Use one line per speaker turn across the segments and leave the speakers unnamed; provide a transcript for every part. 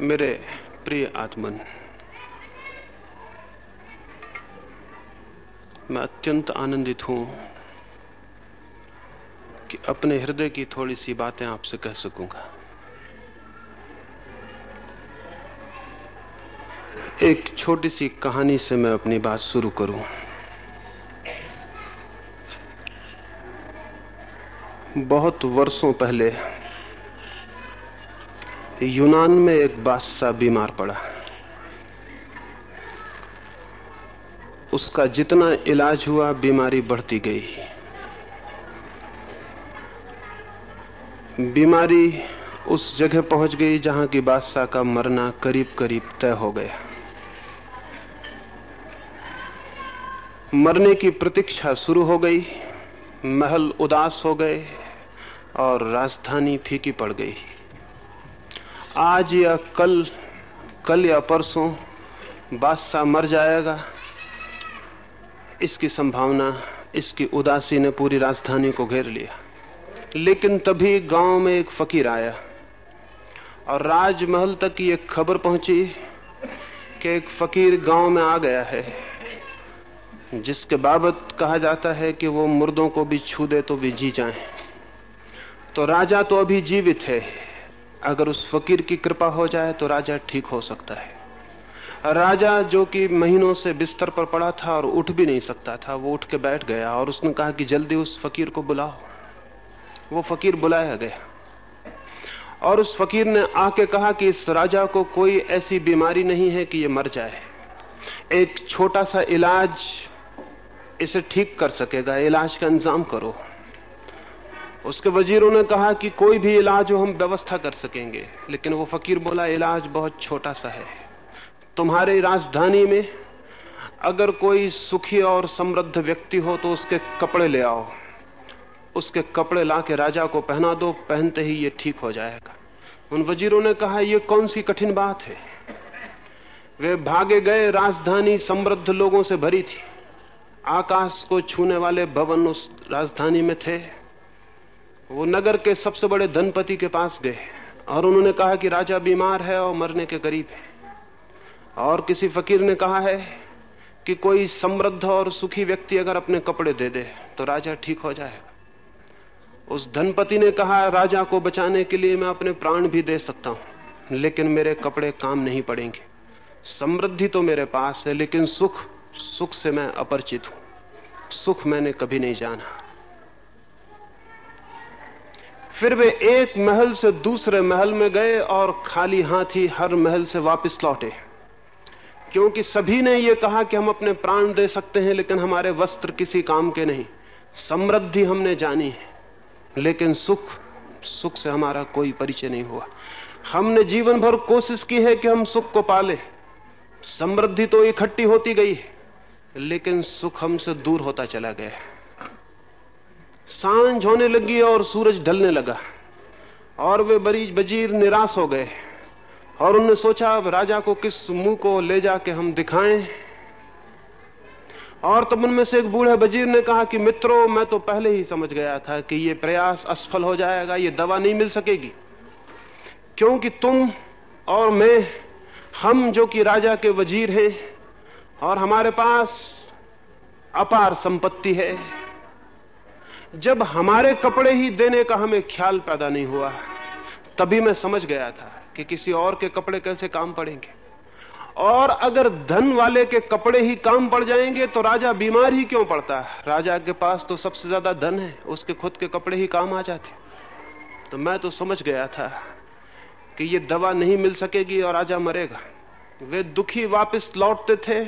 मेरे प्रिय आत्मन, मैं अत्यंत आनंदित हूँ कि अपने हृदय की थोड़ी सी बातें आपसे कह सकूँगा। एक छोटी सी कहानी से मैं अपनी बात शुरू करूँ। बहुत वर्षों पहले यूनान में एक बादशाह बीमार पड़ा। उसका जितना इलाज हुआ, बीमारी बढ़ती गई। बीमारी उस जगह पहुँच गई जहाँ की बादशाह का मरना करीब करीब तय हो गया। मरने की प्रतीक्षा शुरू हो गई, महल उदास हो गए और राजधानी फीकी पड़ गई। आज या कल कल या परसों बादशाह मर जाएगा। इसकी संभावना, इसकी उदासी ने पूरी राजधानी को घेर लिया। लेकिन तभी गाँव में एक फकीर आया और राजमहल तक ये खबर पहुँची कि एक फकीर गाँव में आ गया है, जिसके बाबत कहा जाता है कि वो मुर्दों को भी छू दे तो भी जी जाए। तो राजा तो अभी जीवित है। अगर उस फकीर की कृपा हो जाए तो राजा ठीक हो सकता है। राजा जो कि महीनों से बिस्तर पर पड़ा था और उठ भी नहीं सकता था, वो उठ के बैठ गया और उसने कहा कि जल्दी उस फकीर को बुलाओ। वो फकीर बुलाया गया। और उस फकीर ने आके कहा कि इस राजा को कोई ऐसी बीमारी नहीं है कि ये मर जाए। एक छोटा सा इलाज इसे ठीक कर सकेगा। इलाज का इंतज़ाम करो। उसके वजीरों ने कहा कि कोई भी इलाज हो हम व्यवस्था कर सकेंगे। लेकिन वो फकीर बोला, इलाज बहुत छोटा सा है। तुम्हारे राजधानी में अगर कोई सुखी और समृद्ध व्यक्ति हो तो उसके कपड़े ले आओ। उसके कपड़े ला के राजा को पहना दो, पहनते ही ये ठीक हो जाएगा। उन वजीरों ने कहा यह कौन सी कठिन बात है? वे भागे गए राजधानी समृद्ध लोगों से भरी थी। आकाश को छूने वाले भवन उस राजधानी में थे। वो नगर के सबसे बड़े धनपति के पास गए और उन्होंने कहा कि राजा बीमार है और मरने के करीब है। और किसी फकीर ने कहा है कि कोई समृद्ध और सुखी व्यक्ति अगर अपने कपड़े दे दे तो राजा ठीक हो जाएगा। उस धनपति ने कहा, राजा को बचाने के लिए मैं अपने प्राण भी दे सकता हूँ, लेकिन मेरे कपड़े काम नहीं पड़ेंगे। समृद्धि तो मेरे पास है, लेकिन सुख सुख से मैं अपरिचित हूँ। सुख मैंने कभी नहीं जाना। फिर वे एक महल से दूसरे महल में गए और खाली हाथ ही हर महल से वापस लौटे। क्योंकि सभी ने यह कहा कि हम अपने प्राण दे सकते हैं, लेकिन हमारे वस्त्र किसी काम के नहीं। समृद्धि हमने जानी है, लेकिन सुख सुख से हमारा कोई परिचय नहीं हुआ। हमने जीवन भर कोशिश की है कि हम सुख को पाले। समृद्धि तो इकट्ठी होती गई है, लेकिन सुख हमसे दूर होता चला गया साँझ होने लगी और सूरज ढलने लगा। और वे बरीज बजीर निराश हो गए। और उन्होंने सोचा, अब राजा को किस मुँह को ले जाके हम दिखाएँ? और तब उनमें से एक बूढ़े बजीर ने कहा कि, मित्रों, मैं तो पहले ही समझ गया था कि ये प्रयास असफल हो जाएगा, ये दवा नहीं मिल सकेगी। क्योंकि तुम और मैं, हम जो कि राजा के वज़ीर हैं, और हमारे पास अपार संपत्ति है। जब हमारे कपड़े ही देने का हमें ख्याल पैदा नहीं हुआ, तभी मैं समझ गया था कि किसी और के कपड़े कैसे काम पड़ेंगे। और अगर धन वाले के कपड़े ही काम पड़ जाएँगे तो राजा बीमार ही क्यों पड़ता? है राजा के पास तो सबसे ज़्यादा धन है, उसके खुद के कपड़े ही काम आ जाते। तो मैं तो समझ गया था कि ये दवा नहीं मिल सकेगी और राजा मरेगा। वे दुखी वापस लौटते थे।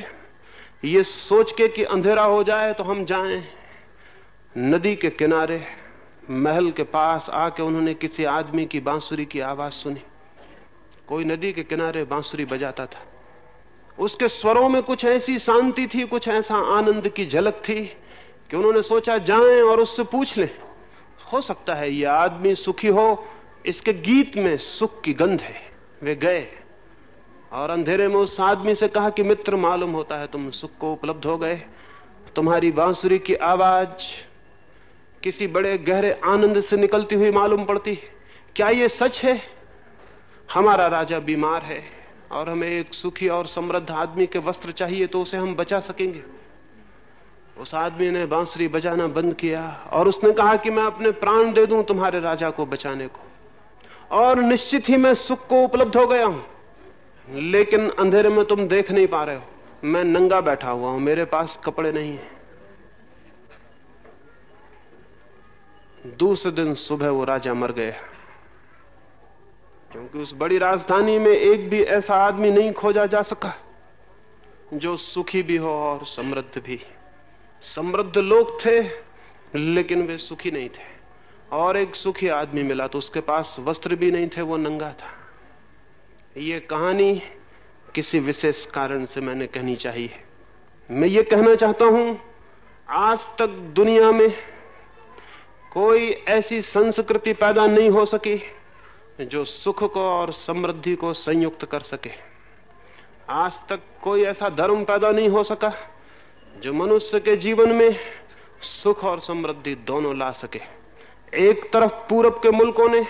ये सोच के कि अंधेरा हो जाए तो हम जाएँ। नदी के किनारे, महल के पास आके उन्होंने किसी आदमी की बांसुरी की आवाज़ सुनी। कोई नदी के किनारे बांसुरी बजाता था। उसके स्वरों में कुछ ऐसी शांति थी, कुछ ऐसा आनंद की झलक थी कि उन्होंने सोचा, जाएँ और उससे पूछ लें, हो सकता है ये आदमी सुखी हो, इसके गीत में सुख की गंध है। वे गए और अंधेरे में उस आदमी से कहा कि, मित्र, मालूम होता है तुम सुख को उपलब्ध हो गए। तुम्हारी बांसुरी की आवाज़ किसी बड़े गहरे आनंद से निकलती हुई मालूम पड़ती क्या ये सच है? हमारा राजा बीमार है और हमें एक सुखी और समृद्ध आदमी के वस्त्र चाहिए तो उसे हम बचा सकेंगे। उस आदमी ने बांसुरी बजाना बंद किया और उसने कहा कि मैं अपने प्राण दे दूँ तुम्हारे राजा को बचाने को। और निश्चित ही मैं सुख को उपलब्ध हो गया हूँ। लेकिन अंधेरे में तुम देख नहीं पा रहे हो। मैं नंगा बैठा हुआ हूँ। मेरे पास कपड़े नहीं है। दूसरे दिन सुबह वो राजा मर गया क्योंकि उस बड़ी राजधानी में एक भी ऐसा आदमी नहीं खोजा जा सका, जो सुखी भी हो और समृद्ध भी। समृद्ध लोग थे, लेकिन वे सुखी नहीं थे। और एक सुखी आदमी मिला तो उसके पास वस्त्र भी नहीं थे, वो नंगा था। ये कहानी किसी विशेष कारण से मैंने कहनी चाहिए। मैं ये कहना चाहता हूँ, आज तक दुनिया में कोई ऐसी संस्कृति पैदा नहीं हो सकी जो सुख को और समृद्धि को संयुक्त कर सके। आज तक कोई ऐसा धर्म पैदा नहीं हो सका जो मनुष्य के जीवन में सुख और समृद्धि दोनों ला सके। एक तरफ़ पूरब के मुल्कों ने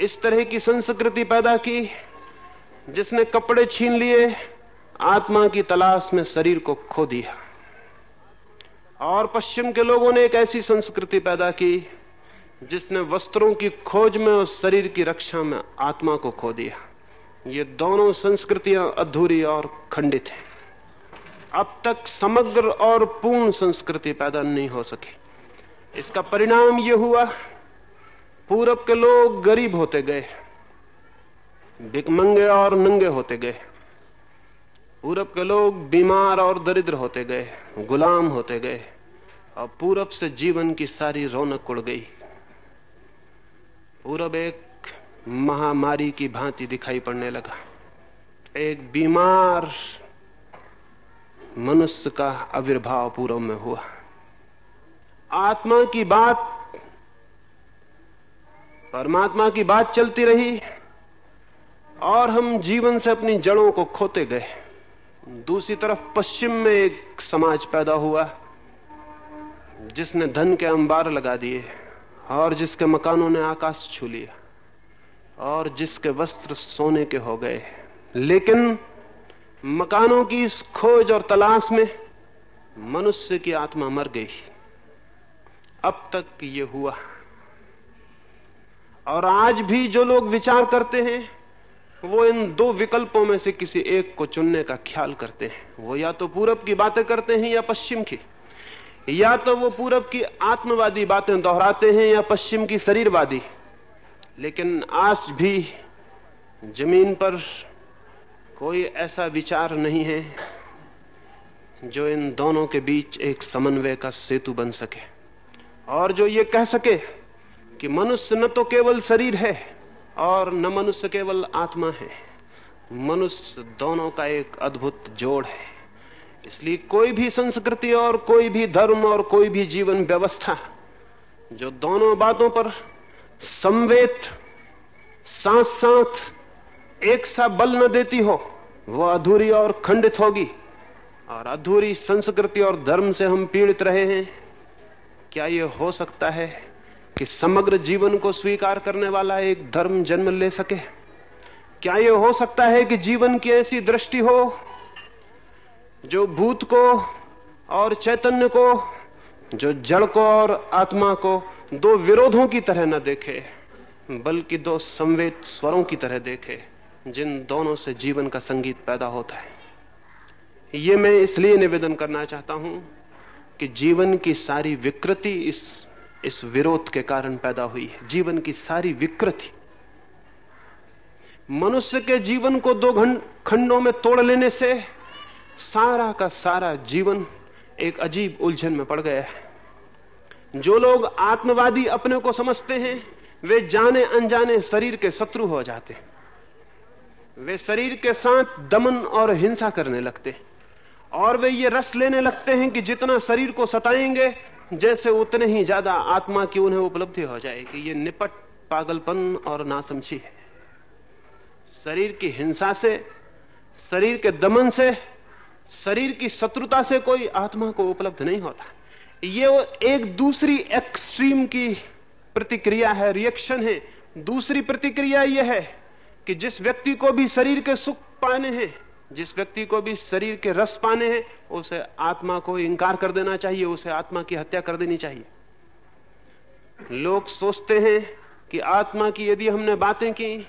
इस तरह की संस्कृति पैदा की जिसने कपड़े छीन लिए, आत्मा की तलाश में शरीर को खो दिया। और पश्चिम के लोगों ने एक ऐसी संस्कृति पैदा की, जिसने वस्त्रों की खोज में और शरीर की रक्षा में आत्मा को खो दिया। ये दोनों संस्कृतियाँ अधूरी और खंडित हैं। अब तक समग्र और पूर्ण संस्कृति पैदा नहीं हो सकी। इसका परिणाम यह हुआ, पूरब के लोग गरीब होते गए, भिकमंगे और नंगे होते गए। पूरब के लोग बीमार और दरिद्र होते गए, गुलाम होते गए। और पूरब से जीवन की सारी रौनक उड़ गई। पूरब एक महामारी की भांति दिखाई पड़ने लगा। एक बीमार मनुष्य का आविर्भाव पूरब में हुआ। आत्मा की बात, परमात्मा की बात चलती रही और हम जीवन से अपनी जड़ों को खोते गए। दूसरी तरफ़ पश्चिम में एक समाज पैदा हुआ, जिसने धन के अंबार लगा दिए और जिसके मकानों ने आकाश छू लिया और जिसके वस्त्र सोने के हो गए। लेकिन मकानों की इस खोज और तलाश में मनुष्य की आत्मा मर गई। अब तक ये हुआ। और आज भी जो लोग विचार करते हैं वो इन दो विकल्पों में से किसी एक को चुनने का ख्याल करते हैं। वो या तो पूरब की बातें करते हैं या पश्चिम की। या तो वो पूरब की आत्मवादी बातें दोहराते हैं या पश्चिम की शरीरवादी। लेकिन आज भी ज़मीन पर कोई ऐसा विचार नहीं है जो इन दोनों के बीच एक समन्वय का सेतु बन सके। और जो ये कह सके कि मनुष्य न तो केवल शरीर है और न मनुष्य केवल आत्मा है, मनुष्य दोनों का एक अद्भुत जोड़ है। इसलिए कोई भी संस्कृति और कोई भी धर्म और कोई भी जीवन व्यवस्था जो दोनों बातों पर संवेद साथ साथ एक सा बल न देती हो, वो अधूरी और खंडित होगी। और अधूरी संस्कृति और धर्म से हम पीड़ित रहे हैं। क्या ये हो सकता है? कि समग्र जीवन को स्वीकार करने वाला एक धर्म जन्म ले सके। क्या यह हो सकता है कि जीवन की ऐसी दृष्टि हो जो भूत को और चैतन्य को, जो जड़ को और आत्मा को दो विरोधों की तरह न देखे, बल्कि दो संवेद स्वरों की तरह देखे, जिन दोनों से जीवन का संगीत पैदा होता है। ये मैं इसलिए निवेदन करना चाहता हूँ कि जीवन की सारी विकृति इस इस विरोध के कारण पैदा हुई है। जीवन की सारी विकृति। मनुष्य के जीवन को दो खंडों में तोड़ लेने से सारा का सारा जीवन एक अजीब उलझन में पड़ गया है। जो लोग आत्मवादी अपने को समझते हैं, वे जाने अनजाने शरीर के शत्रु हो जाते वे शरीर के साथ दमन और हिंसा करने लगते और वे ये रस लेने लगते हैं कि जितना शरीर को सताएँगे जैसे उतने ही ज़्यादा आत्मा की उन्हें उपलब्धि हो जाएगी। ये निपट, पागलपन और नासमझी है। शरीर की हिंसा से, शरीर के दमन से, शरीर की शत्रुता से कोई आत्मा को उपलब्ध नहीं होता। ये वो एक दूसरी एक्सट्रीम की प्रतिक्रिया है, रिएक्शन है। दूसरी प्रतिक्रिया यह है कि जिस व्यक्ति को भी शरीर के सुख पाने हैं जिस व्यक्ति को भी शरीर के रस पाने हैं, उसे आत्मा को इंकार कर देना चाहिए, उसे आत्मा की हत्या कर देनी चाहिए। लोग सोचते हैं कि आत्मा की यदि हमने बातें की,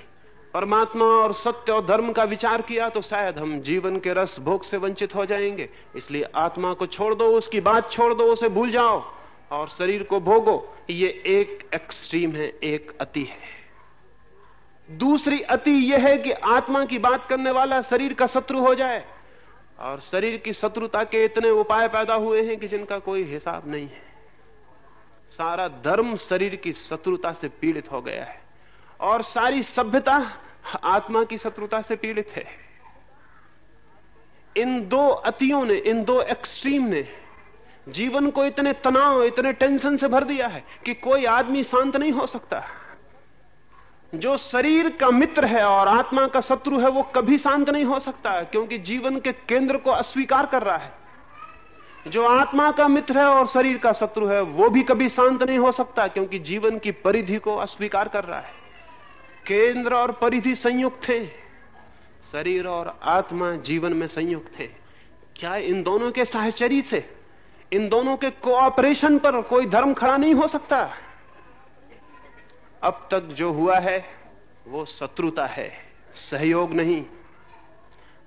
परमात्मा और सत्य और धर्म का विचार किया तो शायद हम जीवन के रस भोग से वंचित हो जाएँगे। इसलिए आत्मा को छोड़ दो, उसकी बात छोड़ दो, उसे भूल जाओ, और शरीर को भोगो। ये एक एक्सट्रीम है, एक अति है। दूसरी अति यह है कि आत्मा की बात करने वाला शरीर का शत्रु हो जाए। और शरीर की शत्रुता के इतने उपाय पैदा हुए हैं कि जिनका कोई हिसाब नहीं है। सारा धर्म शरीर की शत्रुता से पीड़ित हो गया है। और सारी सभ्यता आत्मा की शत्रुता से पीड़ित है। इन दो अतियों ने, इन दो एक्सट्रीम ने जीवन को इतने तनाव, इतने टेंशन से भर दिया है कि कोई आदमी शांत नहीं हो सकता। जो शरीर का मित्र है और आत्मा का शत्रु है, वो कभी शांत नहीं हो सकता, क्योंकि जीवन के केंद्र को अस्वीकार कर रहा है। जो आत्मा का मित्र है और शरीर का शत्रु है, वो भी कभी शांत नहीं हो सकता, क्योंकि जीवन की परिधि को अस्वीकार कर रहा है। केंद्र और परिधि संयुक्त थे शरीर और आत्मा जीवन में संयुक्त थे क्या इन दोनों के साहचरी से, इन दोनों के कोऑपरेशन पर कोई धर्म खड़ा नहीं हो सकता? अब तक जो हुआ है, वो शत्रुता है, सहयोग नहीं।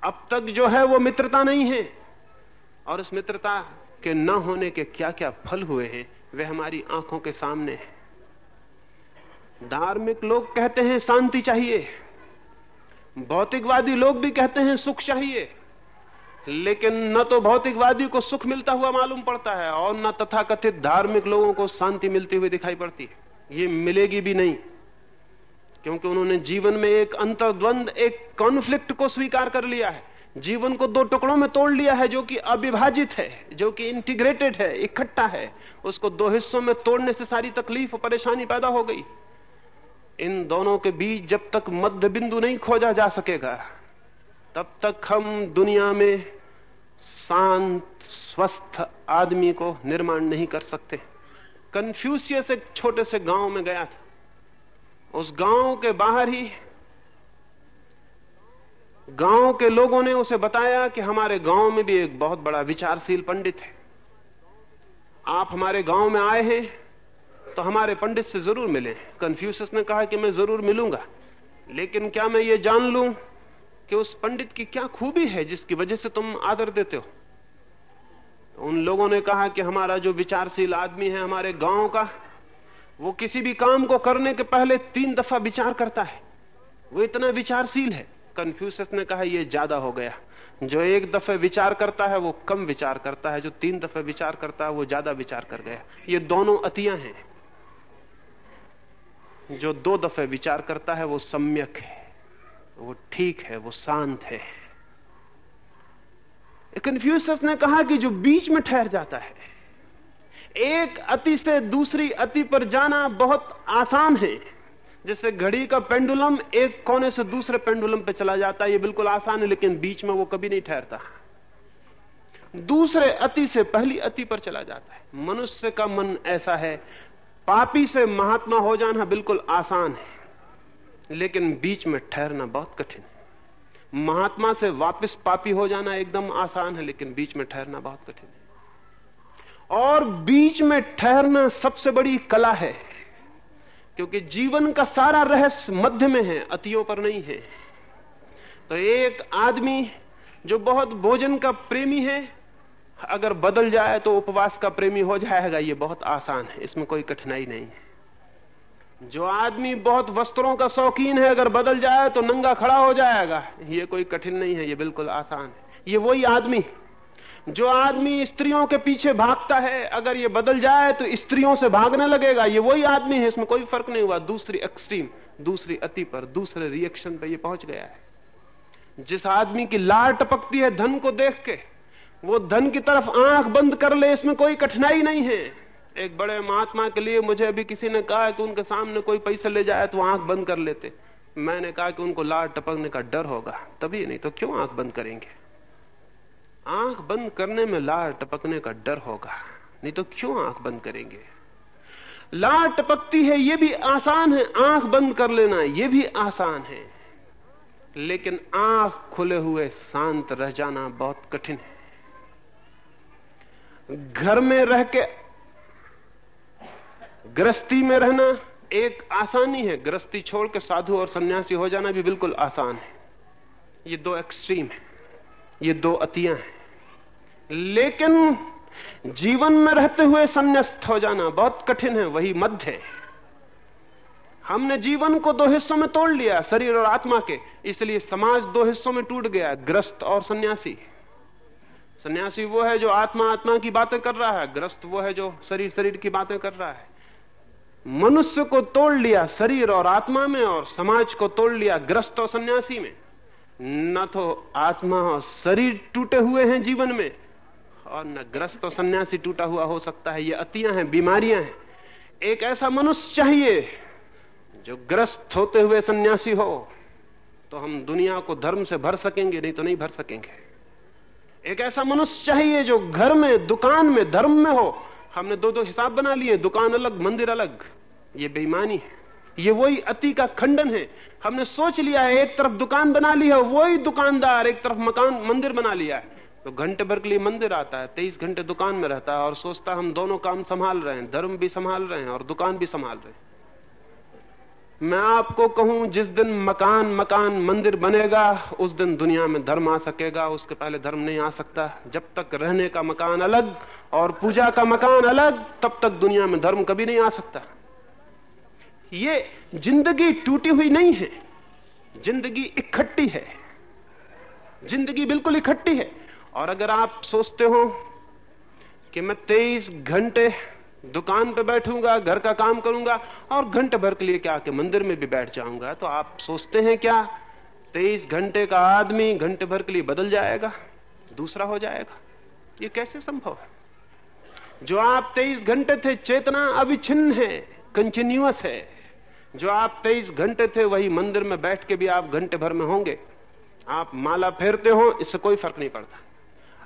अब तक जो है, वो मित्रता नहीं है। और इस मित्रता के न होने के क्या क्या फल हुए हैं, वे हमारी आँखों के सामने है। धार्मिक लोग कहते हैं, शांति चाहिए। भौतिकवादी लोग भी कहते हैं, सुख चाहिए। लेकिन न तो भौतिकवादी को सुख मिलता हुआ मालूम पड़ता है, और न तथाकथित धार्मिक लोगों को शांति मिलती हुई दिखाई पड़ती है। ये मिलेगी भी नहीं, क्योंकि उन्होंने जीवन में एक अंतर्द्वंद, एक कॉन्फ्लिक्ट को स्वीकार कर लिया है। जीवन को दो टुकड़ों में तोड़ लिया है, जो कि अविभाजित है, जो कि इंटीग्रेटेड है, इकट्ठा है। उसको दो हिस्सों में तोड़ने से सारी तकलीफ़ और परेशानी पैदा हो गई। इन दोनों के बीच जब तक मध्य बिंदु नहीं खोजा जा सकेगा, तब तक हम दुनिया में शांत, स्वस्थ आदमी को निर्माण नहीं कर सकते। कन्फ्यूसियस एक छोटे से गाँव में गया था। उस गाँव के बाहर ही गाँव के लोगों ने उसे बताया कि हमारे गाँव में भी एक बहुत बड़ा विचारशील पंडित है। आप हमारे गाँव में आए हैं तो हमारे पंडित से ज़रूर मिले। कन्फ्यूशियस ने कहा कि मैं ज़रूर मिलूँगा, लेकिन क्या मैं ये जान लूँ कि उस पंडित की क्या खूबी है जिसकी वजह से तुम आदर देते हो? उन लोगों ने कहा कि हमारा जो विचारशील आदमी है हमारे गाँव का, वो किसी भी काम को करने के पहले तीन दफ़ा विचार करता है। वो इतना विचारशील है। कन्फ्यूशस ने कहा यह ज़्यादा हो गया। जो एक दफे विचार करता है, वो कम विचार करता है। जो तीन दफे विचार करता है, वो ज़्यादा विचार कर गया। ये दोनों अतियाँ हैं। जो दो दफे विचार करता है, वो सम्यक है। वो ठीक है, वो शांत है। कन्फ्यूशस ने कहा कि जो बीच में ठहर जाता है, एक अति से दूसरी अति पर जाना बहुत आसान है। जैसे घड़ी का पेंडुलम एक कोने से दूसरे पेंडुलम पे चला जाता है, ये बिल्कुल आसान है, लेकिन बीच में वो कभी नहीं ठहरता। दूसरे अति से पहली अति पर चला जाता है। मनुष्य का मन ऐसा है, पापी से महात्मा हो जाना बिल्कुल आसान है, लेकिन बीच में ठहरना बहुत कठिन है। महात्मा से वापस पापी हो जाना एकदम आसान है, लेकिन बीच में ठहरना बहुत कठिन है। और बीच में ठहरना सबसे बड़ी कला है, क्योंकि जीवन का सारा रहस्य मध्य में है, अतियों पर नहीं है। तो एक आदमी जो बहुत भोजन का प्रेमी है, अगर बदल जाए तो उपवास का प्रेमी हो जाएगा, ये बहुत आसान है, इसमें कोई कठिनाई नहीं है। जो आदमी बहुत वस्त्रों का शौकीन है, अगर बदल जाए तो नंगा खड़ा हो जाएगा। ये कोई कठिन नहीं है, ये बिल्कुल आसान है। ये वही आदमी। जो आदमी स्त्रियों के पीछे भागता है, अगर ये बदल जाए तो स्त्रियों से भागने लगेगा। ये वही आदमी है, इसमें कोई फ़र्क नहीं हुआ। दूसरी एक्सट्रीम दूसरी अति पर, दूसरे रिएक्शन पर ये पहुँच गया है। जिस आदमी की लार टपकती है धन को देख के, वो धन की तरफ़ आँख बंद कर ले, इसमें कोई कठिनाई नहीं है। एक बड़े महात्मा के लिए मुझे अभी किसी ने कहा कि उनके सामने कोई पैसा ले जाए तो आँख बंद कर लेते। मैंने कहा कि उनको लार टपकने का डर होगा। तभी नहीं तो क्यों आँख बंद करेंगे? आँख बंद करने में लार टपकने का डर होगा, नहीं तो क्यों आँख बंद करेंगे? लार टपकती है यह भी आसान है, आँख बंद कर लेना यह भी आसान है। लेकिन आँख खुले हुए, शांत रह जाना बहुत कठिन है। घर में रह के गृहस्थी में रहना एक आसानी है। गृहस्थी छोड़ के साधु और सन्यासी हो जाना भी बिल्कुल आसान है। ये दो एक्सट्रीम है। ये दो अतियाँ हैं। लेकिन जीवन में रहते हुए संन्यास्त हो जाना बहुत कठिन है, वही मध्य है। हमने जीवन को दो हिस्सों में तोड़ लिया, शरीर और आत्मा के। इसलिए समाज दो हिस्सों में टूट गया ग्रस्त और सन्यासी। सन्यासी वो है जो आत्मा आत्मा की बातें कर रहा है ग्रस्त वो है जो शरीर शरीर की बातें कर रहा है। मनुष्य को तोड़ लिया शरीर और आत्मा में और समाज को तोड़ लिया ग्रस्त और सन्यासी में। न तो आत्मा और शरीर टूटे हुए हैं जीवन में और न ग्रस्त और सन्यासी टूटा हुआ हो सकता है। ये अतियाँ हैं, बीमारियाँ हैं। एक ऐसा मनुष्य चाहिए जो ग्रस्त होते हुए सन्यासी हो तो हम दुनिया को धर्म से भर सकेंगे, नहीं तो नहीं भर सकेंगे। एक ऐसा मनुष्य चाहिए जो घर में, दुकान में, धर्म में हो हमने दो दो हिसाब बना लिए, दुकान अलग, मंदिर अलग। ये बेईमानी है। ये वही अति का खंडन है। हमने सोच लिया है, एक तरफ़ दुकान बना ली है, वही दुकानदार एक तरफ़ मकान, मंदिर बना लिया है। तो घंटे भर के लिए मंदिर आता है, तेईस घंटे दुकान में रहता है और सोचता हम दोनों काम संभाल रहे हैं, धर्म भी संभाल रहे हैं और दुकान भी संभाल रहे हैं। मैं आपको कहूँ, जिस दिन मकान मकान, मंदिर बनेगा, उस दिन दुनिया में धर्म आ सकेगा, उसके पहले धर्म नहीं आ सकता। जब तक रहने का मकान अलग और पूजा का मकान अलग, तब तक दुनिया में धर्म कभी नहीं आ सकता। ये ज़िंदगी टूटी हुई नहीं है, ज़िंदगी इकट्ठी है। ज़िंदगी बिल्कुल इकट्ठी है। और अगर आप सोचते हो कि मैं तेईस घंटे दुकान पे बैठूँगा, घर का काम करूँगा और घंटे भर के लिए क्या कि मंदिर में भी बैठ जाऊँगा। तो आप सोचते हैं क्या? तेईस घंटे का आदमी घंटे भर के लिए बदल जाएगा, दूसरा हो जाएगा। ये कैसे संभव है? जो आप तेईस घंटे थे चेतना अविच्छिन्न है कंटिन्यूअस है। जो आप तेईस घंटे थे वही मंदिर में बैठ के भी आप घंटे भर में होंगे। आप माला फेरते हो, इससे कोई फ़र्क नहीं पड़ता।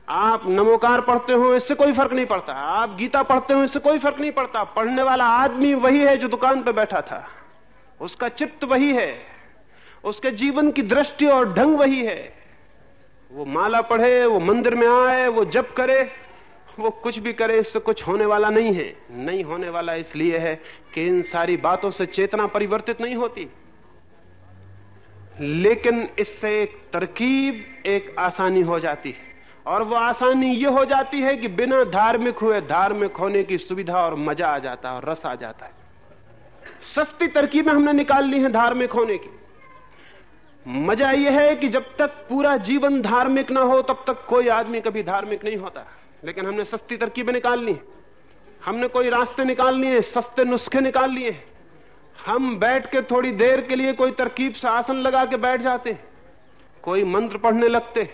आप नमोकार पढ़ते हो, इससे कोई फ़र्क नहीं पड़ता। आप गीता पढ़ते हो, इससे कोई फ़र्क नहीं पड़ता। पढ़ने वाला आदमी वही है जो दुकान पर बैठा था। उसका चित्त वही है। उसके जीवन की दृष्टि और ढंग वही है। वो माला पढ़े, वो मंदिर में आए, वो जप करे, वो कुछ भी करे, इससे कुछ होने वाला नहीं है। नहीं होने वाला इसलिए है कि इन सारी बातों से चेतना परिवर्तित नहीं होती। लेकिन इससे एक तरकीब, एक आसानी हो जाती है। और वो आसानी ये हो जाती है कि बिना धार्मिक हुए धार्मिक होने की सुविधा और मज़ा आ जाता है और रस आ जाता है। सस्ती तरकीबें हमने निकाल ली हैं धार्मिक होने की। मज़ा यह है कि जब तक पूरा जीवन धार्मिक ना हो, तब तक कोई आदमी कभी धार्मिक नहीं होता। लेकिन हमने सस्ती तरकीबें निकाल ली हमने कोई रास्ते निकाल लिए सस्ते नुस्खे निकाल लिए हम बैठ के थोड़ी देर के लिए कोई तरकीब से आसन लगा के बैठ जाते कोई मंत्र पढ़ने लगते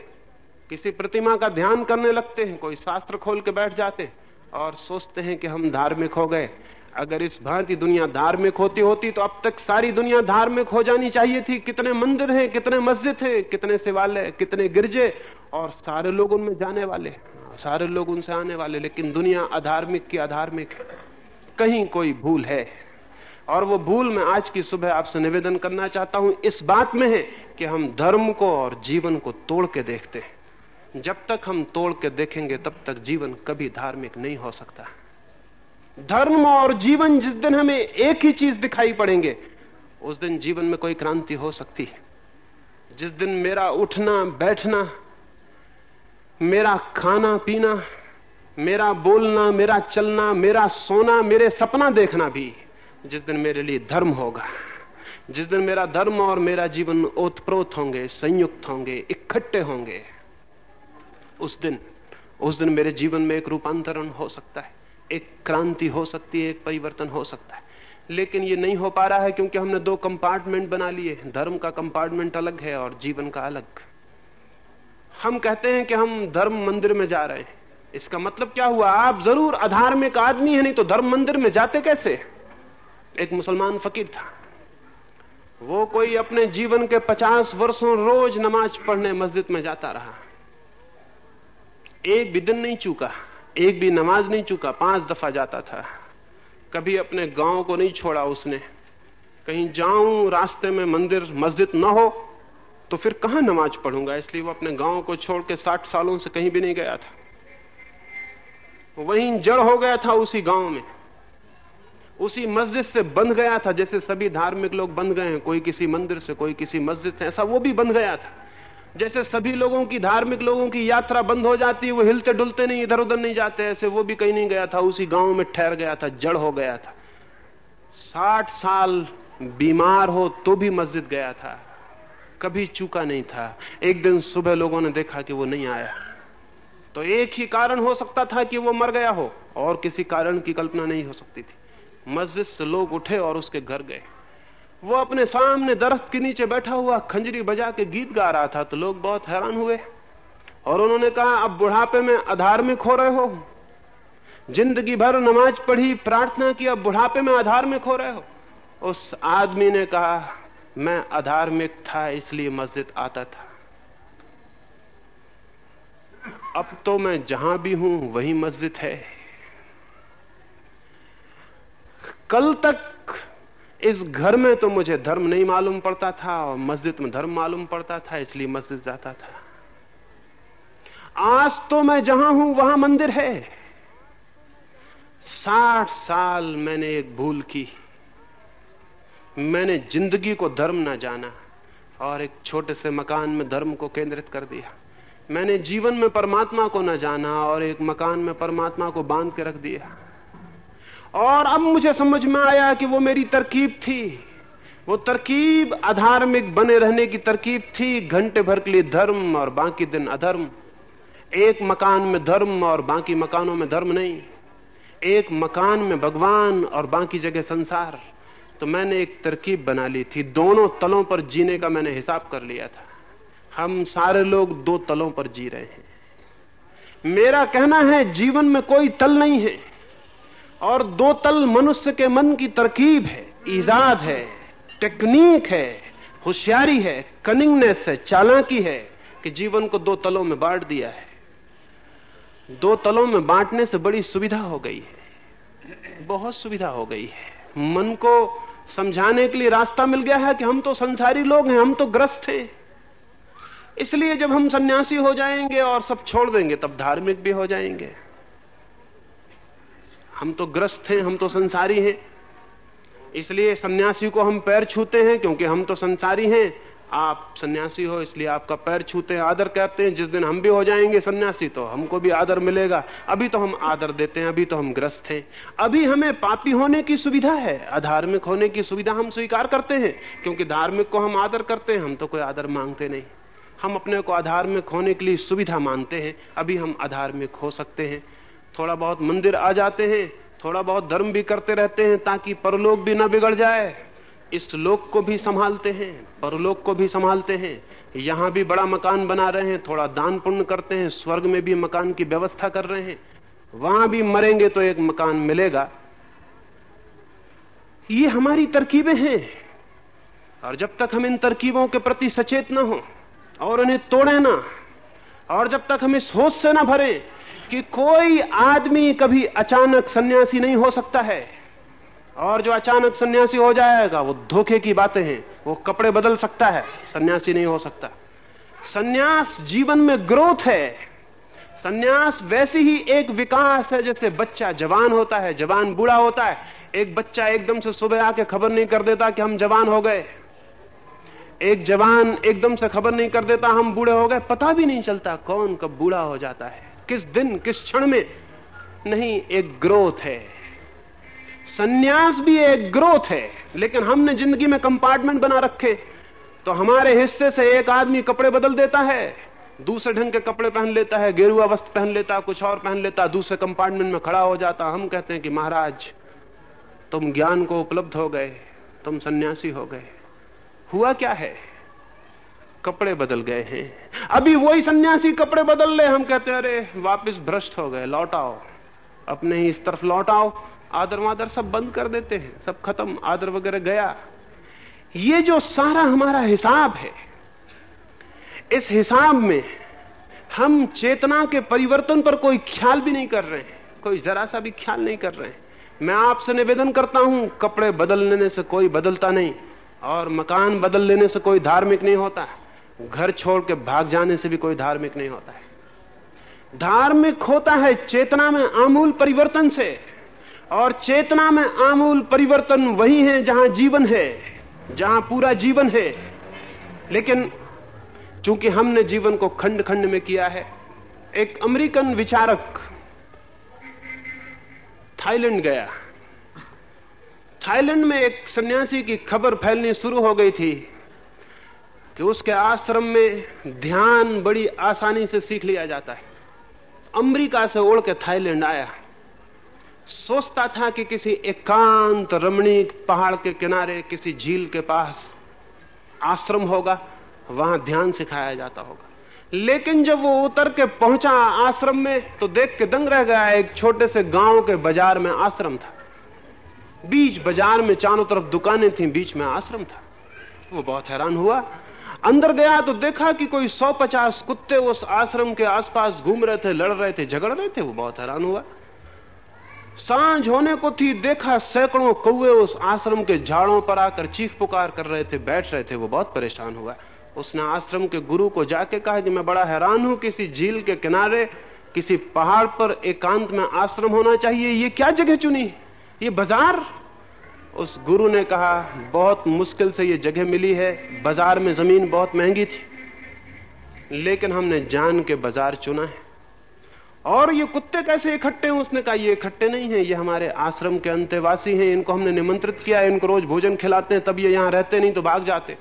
किसी प्रतिमा का ध्यान करने लगते हैं, कोई शास्त्र खोल के बैठ जाते हैं और सोचते हैं कि हम धार्मिक हो गए। अगर इस भांति दुनिया धार्मिक होती होती तो अब तक सारी दुनिया धार्मिक हो जानी चाहिए थी। कितने मंदिर हैं, कितने मस्जिद हैं, कितने शिवालय, कितने गिरजे और सारे लोग उनमें जाने वाले सारे लोग उनसे आने वाले, लेकिन दुनिया अधार्मिक की अधार्मिक कहीं कोई भूल है? और वो भूल मैं आज की सुबह आपसे निवेदन करना चाहता हूँ, इस बात में है कि हम धर्म को और जीवन को तोड़ के देखते हैं। जब तक हम तोड़ के देखेंगे, तब तक जीवन कभी धार्मिक नहीं हो सकता। धर्म और जीवन जिस दिन हमें एक ही चीज़ दिखाई पड़ेंगे, उस दिन जीवन में कोई क्रांति हो सकती है। जिस दिन मेरा उठना, बैठना, मेरा खाना, पीना, मेरा बोलना, मेरा चलना, मेरा सोना, मेरे सपना देखना भी जिस दिन मेरे लिए धर्म होगा। जिस दिन मेरा धर्म और मेरा जीवन ओतप्रोत होंगे, संयुक्त होंगे, इकट्ठे होंगे उस दिन उस दिन मेरे जीवन में एक रूपांतरण हो सकता है। एक क्रांति हो सकती है, एक परिवर्तन हो सकता है। लेकिन ये नहीं हो पा रहा है क्योंकि हमने दो कंपार्टमेंट बना लिए धर्म का कंपार्टमेंट अलग है और जीवन का अलग। हम कहते हैं कि हम धर्म मंदिर में जा रहे हैं। इसका मतलब क्या हुआ? आप ज़रूर अधार्मिक आदमी है, नहीं तो धर्म मंदिर में जाते कैसे? एक मुसलमान फकीर था। वो कोई अपने जीवन के पचास वर्षों रोज नमाज़ पढ़ने मस्जिद में जाता रहा। एक भी दिन नहीं चूका, एक भी नमाज़ नहीं चूका, पाँच दफ़ा जाता था। कभी अपने गाँव को नहीं छोड़ा उसने। कहीं जाऊँ, रास्ते में मंदिर, मस्जिद न हो तो फिर कहाँ नमाज़ पढ़ूँगा? इसलिए वो अपने गाँव को छोड़ के साठ सालों से कहीं भी नहीं गया था। वहीं जड़ हो गया था उसी गाँव में। उसी मस्जिद से बंध गया था, जैसे सभी धार्मिक लोग बंध गए हैं। कोई किसी मंदिर से, कोई किसी मस्जिद से, ऐसा वो भी बंध गया था। जैसे सभी लोगों की, धार्मिक लोगों की यात्रा बंद हो जाती है वो हिलते डुलते नहीं, इधर उधर नहीं जाते, ऐसे वो भी कहीं नहीं गया था, उसी गाँव में ठहर गया था, जड़ हो गया था। साठ साल बीमार हो तो भी मस्जिद गया था, कभी चूका नहीं था। एक दिन सुबह लोगों ने देखा कि वो नहीं आया। तो एक ही कारण हो सकता था कि वो मर गया हो, और किसी कारण की कल्पना नहीं हो सकती थी। मस्जिद से लोग उठे और उसके घर गए। वो अपने सामने दरख्त के नीचे बैठा हुआ खंजरी बजा के गीत गा रहा था तो लोग बहुत हैरान हुए। और उन्होंने कहा, अब बुढ़ापे में अधार्मिक हो रहे हो। ज़िंदगी भर नमाज़ पढ़ी, प्रार्थना की, अब बुढ़ापे में अधार्मिक हो रहे हो। उस आदमी ने कहा, मैं अधार्मिक था, इसलिए मस्जिद आता था। अब तो मैं जहाँ भी हूँ, वही मस्जिद है। कल तक इस घर में तो मुझे धर्म नहीं मालूम पड़ता था और मस्जिद में धर्म मालूम पड़ता था, इसलिए मस्जिद जाता था। आज तो मैं जहाँ हूँ, वहाँ मंदिर है। साठ साल मैंने एक भूल की। मैंने ज़िंदगी को धर्म ना जाना और एक छोटे से मकान में धर्म को केंद्रित कर दिया। मैंने जीवन में परमात्मा को न जाना और एक मकान में परमात्मा को बाँध के रख दिया। और अब मुझे समझ में आया कि वो मेरी तरकीब थी। वो तरकीब अधार्मिक बने रहने की तरकीब थी। घंटे भर के लिए धर्म और बाकी दिन अधर्म। एक मकान में धर्म और बाकी मकानों में धर्म नहीं। एक मकान में भगवान और बाकी जगह संसार। तो मैंने एक तरकीब बना ली थी। दोनों तलों पर जीने का मैंने हिसाब कर लिया था। हम सारे लोग दो तलों पर जी रहे हैं। मेरा कहना है, जीवन में कोई तल नहीं है। और दो तल मनुष्य के मन की तरकीब है, ईजाद है, टेक्निक है, होशियारी है, कनिंगनेस है, चालाकी है कि जीवन को दो तलों में बांट दिया है। दो तलों में बांटने से बड़ी सुविधा हो गई है, बहुत सुविधा हो गई है। मन को समझाने के लिए रास्ता मिल गया है कि हम तो संसारी लोग हैं, हम तो ग्रस्त हैं। इसलिए जब हम सन्यासी हो जाएँगे और सब छोड़ देंगे, तब धार्मिक भी हो जाएँगे। हम तो ग्रस्त हैं, हम तो संसारी हैं। इसलिए सन्यासी को हम पैर छूते हैं, क्योंकि हम तो संसारी हैं। आप सन्यासी हो, इसलिए आपका पैर छूते हैं आदर करते हैं। जिस दिन हम भी हो जाएँगे सन्यासी तो हमको भी आदर मिलेगा। अभी तो हम आदर देते हैं, अभी तो हम ग्रस्त हैं। अभी हमें पापी होने की सुविधा है, अधार्मिक होने की सुविधा हम स्वीकार करते हैं, क्योंकि धार्मिक को हम आदर करते हैं, हम तो कोई आदर मांगते नहीं। हम अपने को अधार्मिक होने के लिए सुविधा मानते हैं, अभी हम अधार्मिक हो सकते हैं। थोड़ा बहुत मंदिर आ जाते हैं, थोड़ा बहुत धर्म भी करते रहते हैं ताकि परलोक भी ना बिगड़ जाए। इस लोक को भी संभालते हैं, परलोक को भी संभालते हैं। यहाँ भी बड़ा मकान बना रहे हैं, थोड़ा दान पुण्य करते हैं, स्वर्ग में भी मकान की व्यवस्था कर रहे हैं। वहाँ भी मरेंगे तो एक मकान मिलेगा। ये हमारी तरकीबें हैं। और जब तक हम इन तरकीबों के प्रति सचेत ना हो और उन्हें तोड़े ना, और जब तक हम इस होश से ना भरे कि कोई आदमी कभी अचानक सन्यासी नहीं हो सकता है। और जो अचानक सन्यासी हो जाएगा, वो धोखे की बातें हैं, वो कपड़े बदल सकता है, सन्यासी नहीं हो सकता। सन्यास जीवन में ग्रोथ है। सन्यास वैसे ही एक विकास है, जैसे बच्चा जवान होता है, जवान बूढ़ा होता है। एक बच्चा एकदम से सुबह आके खबर नहीं कर देता कि हम जवान हो गए। एक जवान एकदम से खबर नहीं कर देता हम बूढ़े हो गए, पता भी नहीं चलता कौन कब बूढ़ा हो जाता है। किस दिन, किस क्षण में? नहीं, एक ग्रोथ है। सन्यास भी एक ग्रोथ है, लेकिन हमने ज़िंदगी में कंपार्टमेंट बना रखे। तो हमारे हिस्से से एक आदमी कपड़े बदल देता है, दूसरे ढंग के कपड़े पहन लेता है, गेरुआ वस्त्र पहन लेता है कुछ और पहन लेता, दूसरे कंपार्टमेंट में खड़ा हो जाता। हम कहते हैं कि महाराज, तुम ज्ञान को उपलब्ध हो गए, तुम सन्यासी हो गए। हुआ क्या है? कपड़े बदल गए हैं। अभी वही सन्यासी कपड़े बदल ले, हम कहते हैं, अरे, वापस भ्रष्ट हो गए, लौटाओ। अपने ही इस तरफ़ लौटाओ। आदर वादर सब बंद कर देते हैं, सब खत्म, आदर वगैरह गया। ये जो सारा हमारा हिसाब है, इस हिसाब में हम चेतना के परिवर्तन पर कोई ख्याल भी नहीं कर रहे हैं, कोई जरा सा भी ख्याल नहीं कर रहे हैं। मैं आपसे निवेदन करता हूँ, कपड़े बदल लेने से कोई बदलता नहीं, और मकान बदल लेने से कोई धार्मिक नहीं होता। घर छोड़ के भाग जाने से भी कोई धार्मिक नहीं होता है। धार्मिक होता है चेतना में आमूल परिवर्तन से, और चेतना में आमूल परिवर्तन वही है जहाँ जीवन है, जहाँ पूरा जीवन है। लेकिन चूँकि हमने जीवन को खंड खंड में किया है, एक अमेरिकन विचारक थाईलैंड गया। थाईलैंड में एक सन्यासी की खबर फैलनी शुरू हो गई थी। कि उसके आश्रम में ध्यान बड़ी आसानी से सीख लिया जाता है। अमेरिका से उड़ के थाईलैंड आया सोचता था कि किसी एकांत रमणीक पहाड़ के किनारे, किसी झील के पास आश्रम होगा, वहाँ ध्यान सिखाया जाता होगा। लेकिन जब वो उतर के पहुँचा आश्रम में तो देख के दंग रह गया एक छोटे से गाँव के बाज़ार में आश्रम था। बीच बाज़ार में चारों तरफ़ दुकानें थी, बीच में आश्रम था। वो बहुत हैरान हुआ अंदर गया तो देखा कि कोई सौ पचास कुत्ते उस आश्रम के आसपास घूम रहे थे, लड़ रहे थे, झगड़ रहे थे, वो बहुत हैरान हुआ। साँझ होने को थी, देखा सैकड़ों कौए उस आश्रम के झाड़ों पर आकर चीख पुकार कर रहे थे, बैठ रहे थे, वो बहुत परेशान हुआ। उसने आश्रम के गुरु को जाके कहा कि मैं बड़ा हैरान हूँ, किसी झील के किनारे, किसी पहाड़ पर एकांत में आश्रम होना चाहिए, ये क्या जगह चुनी? ये बाज़ार? उस गुरु ने कहा, बहुत मुश्किल से ये जगह मिली है। बाज़ार में ज़मीन बहुत महँगी थी, लेकिन हमने जान के बाज़ार चुना है। और ये कुत्ते कैसे इकट्ठे हैं? उसने कहा, ये इकट्ठे नहीं है, ये हमारे आश्रम के अंतेवासी हैं। इनको हमने निमंत्रित किया है, इनको रोज भोजन खिलाते हैं, तब ये यहाँ रहते नहीं तो भाग जाते।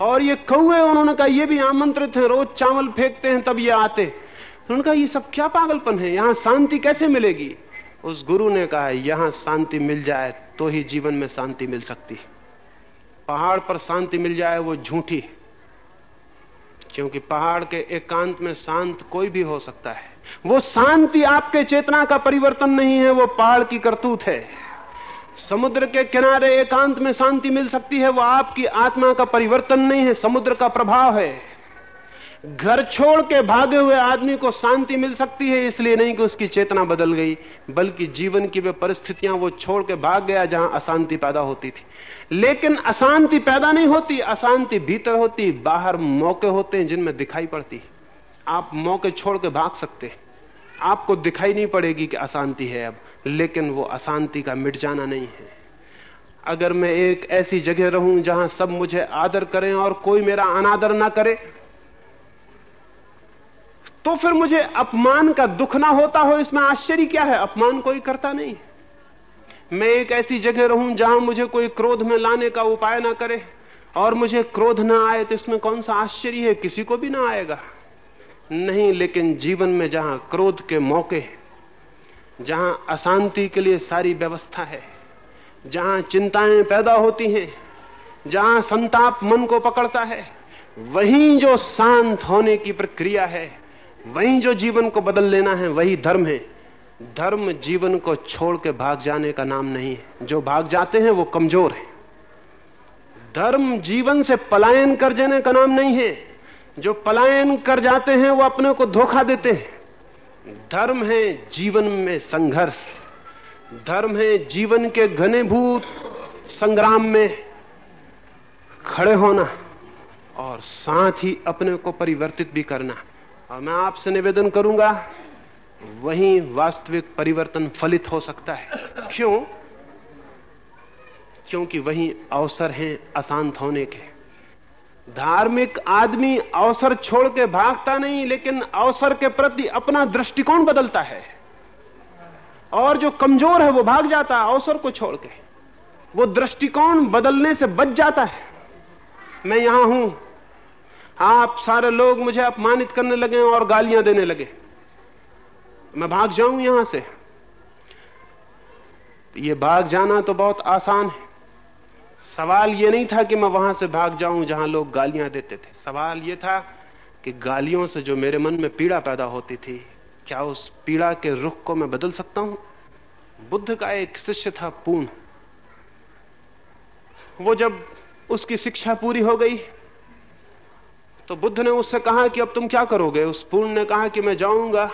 और ये कौए उन्होंने कहा, ये भी आमंत्रित है, रोज चावल फेंकते हैं, तब ये आते। उन्होंने कहा, ये सब क्या पागलपन है? यहाँ शांति कैसे मिलेगी? उस गुरु ने कहा, यहाँ शांति मिल जाए तो ही जीवन में शांति मिल सकती है। पहाड़ पर शांति मिल जाए वो झूठी क्योंकि पहाड़ के एकांत में शांत कोई भी हो सकता है। वो शांति आपके चेतना का परिवर्तन नहीं है, वो पहाड़ की करतूत है। समुद्र के किनारे एकांत में शांति मिल सकती है, वो आपकी आत्मा का परिवर्तन नहीं है, समुद्र का प्रभाव है। घर छोड़ के भागे हुए आदमी को शांति मिल सकती है, इसलिए नहीं कि उसकी चेतना बदल गई, बल्कि जीवन की वे परिस्थितियाँ वो छोड़ के भाग गया जहाँ अशांति पैदा होती थी। लेकिन अशांति पैदा नहीं होती, अशांति भीतर होती, बाहर मौके होते हैं जिनमें दिखाई पड़ती आप मौके छोड़ के भाग सकते आपको दिखाई नहीं पड़ेगी कि अशांति है अब, लेकिन वो अशांति का मिट जाना नहीं है। अगर मैं एक ऐसी जगह रहूँ जहाँ सब मुझे आदर करें और कोई मेरा अनादर ना करे तो फिर मुझे अपमान का दुख ना होता हो, इसमें आश्चर्य क्या है? अपमान कोई करता नहीं। मैं एक ऐसी जगह रहूँ जहाँ मुझे कोई क्रोध में लाने का उपाय ना करे, और मुझे क्रोध ना आए तो इसमें कौन सा आश्चर्य है? किसी को भी ना आएगा। नहीं, लेकिन जीवन में जहाँ क्रोध के मौके जहाँ अशांति के लिए सारी व्यवस्था है, जहाँ चिंताएँ पैदा होती हैं, जहाँ संताप मन को पकड़ता है, वहीं जो शांत होने की प्रक्रिया है वहीं जो जीवन को बदल लेना है, वही धर्म है। धर्म जीवन को छोड़ के भाग जाने का नाम नहीं है। जो भाग जाते हैं, वो कमज़ोर है। धर्म जीवन से पलायन कर जाने का नाम नहीं है। जो पलायन कर जाते हैं, वो अपने को धोखा देते हैं। धर्म है जीवन में संघर्ष। धर्म है जीवन के घनीभूत संग्राम में खड़े होना और साथ ही अपने को परिवर्तित भी करना। और मैं आपसे निवेदन करूँगा, वही वास्तविक परिवर्तन फलित हो सकता है। क्यों? क्योंकि वही अवसर हैं अशांत होने के। धार्मिक आदमी अवसर छोड़ के भागता नहीं, लेकिन अवसर के प्रति अपना दृष्टिकोण बदलता है। और जो कमज़ोर है, वो भाग जाता है अवसर को छोड़ के। वो दृष्टिकोण बदलने से बच जाता है। मैं यहाँ हूँ आप सारे लोग मुझे अपमानित करने लगे और गालियाँ देने लगे। मैं भाग जाऊँ यहाँ से? ये भाग जाना तो बहुत आसान है। सवाल ये नहीं था कि मैं वहाँ से भाग जाऊँ जहाँ लोग गालियाँ देते थे। सवाल ये था कि गालियों से जो मेरे मन में पीड़ा पैदा होती थी, क्या उस पीड़ा के रुख को मैं बदल सकता हूँ? बुद्ध का एक शिष्य था पूर्ण। वो जब उसकी शिक्षा पूरी हो गई तो बुद्ध ने उससे कहा कि अब तुम क्या करोगे? उस पूर्ण ने कहा कि मैं जाऊँगा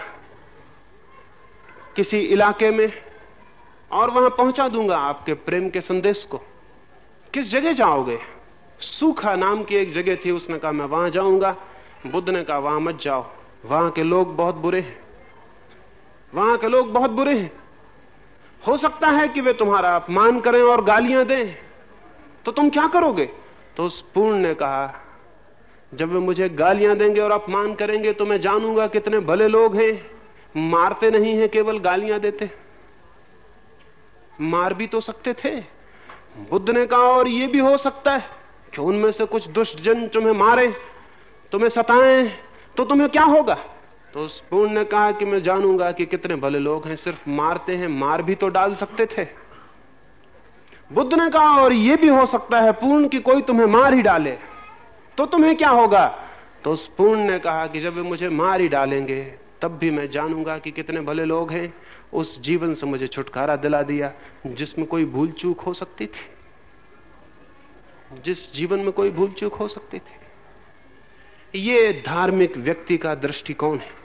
किसी इलाके में और वहाँ पहुँचा दूँगा आपके प्रेम के संदेश को। किस जगह जाओगे? सूखा नाम की एक जगह थी, उसने कहा, मैं वहाँ जाऊँगा। बुद्ध ने कहा, वहाँ मत जाओ। वहाँ के लोग बहुत बुरे हैं। वहाँ के लोग बहुत बुरे हैं। हो सकता है कि वे तुम्हारा अपमान करें और गालियाँ दें। तो तुम क्या करोगे? तो उस पूर्ण ने कहा जब वे मुझे गालियाँ देंगे और अपमान करेंगे तो मैं जानूँगा कितने भले लोग हैं। मारते नहीं हैं, केवल गालियाँ देते। मार भी तो सकते थे। बुद्ध ने कहा, और ये भी हो सकता है कि उनमें से कुछ दुष्ट जन तुम्हें मारे, तुम्हें सताएँ तो तुम्हें क्या होगा? तो उस पूर्ण ने कहा कि मैं जानूँगा कि कितने भले लोग हैं, सिर्फ़ मारते हैं, मार भी तो डाल सकते थे। बुद्ध ने कहा, और यह भी हो सकता है, पूर्ण कि कोई तुम्हें मार ही डाले। तो तुम्हें क्या होगा? तो उस पूर्ण ने कहा कि जब वे मुझे मार ही डालेंगे, तब भी मैं जानूँगा कि कितने भले लोग हैं। उस जीवन से मुझे छुटकारा दिला दिया, जिसमें कोई भूल चूक हो सकती थी। जिस जीवन में कोई भूल चूक हो सकती थी। ये धार्मिक व्यक्ति का दृष्टिकोण है।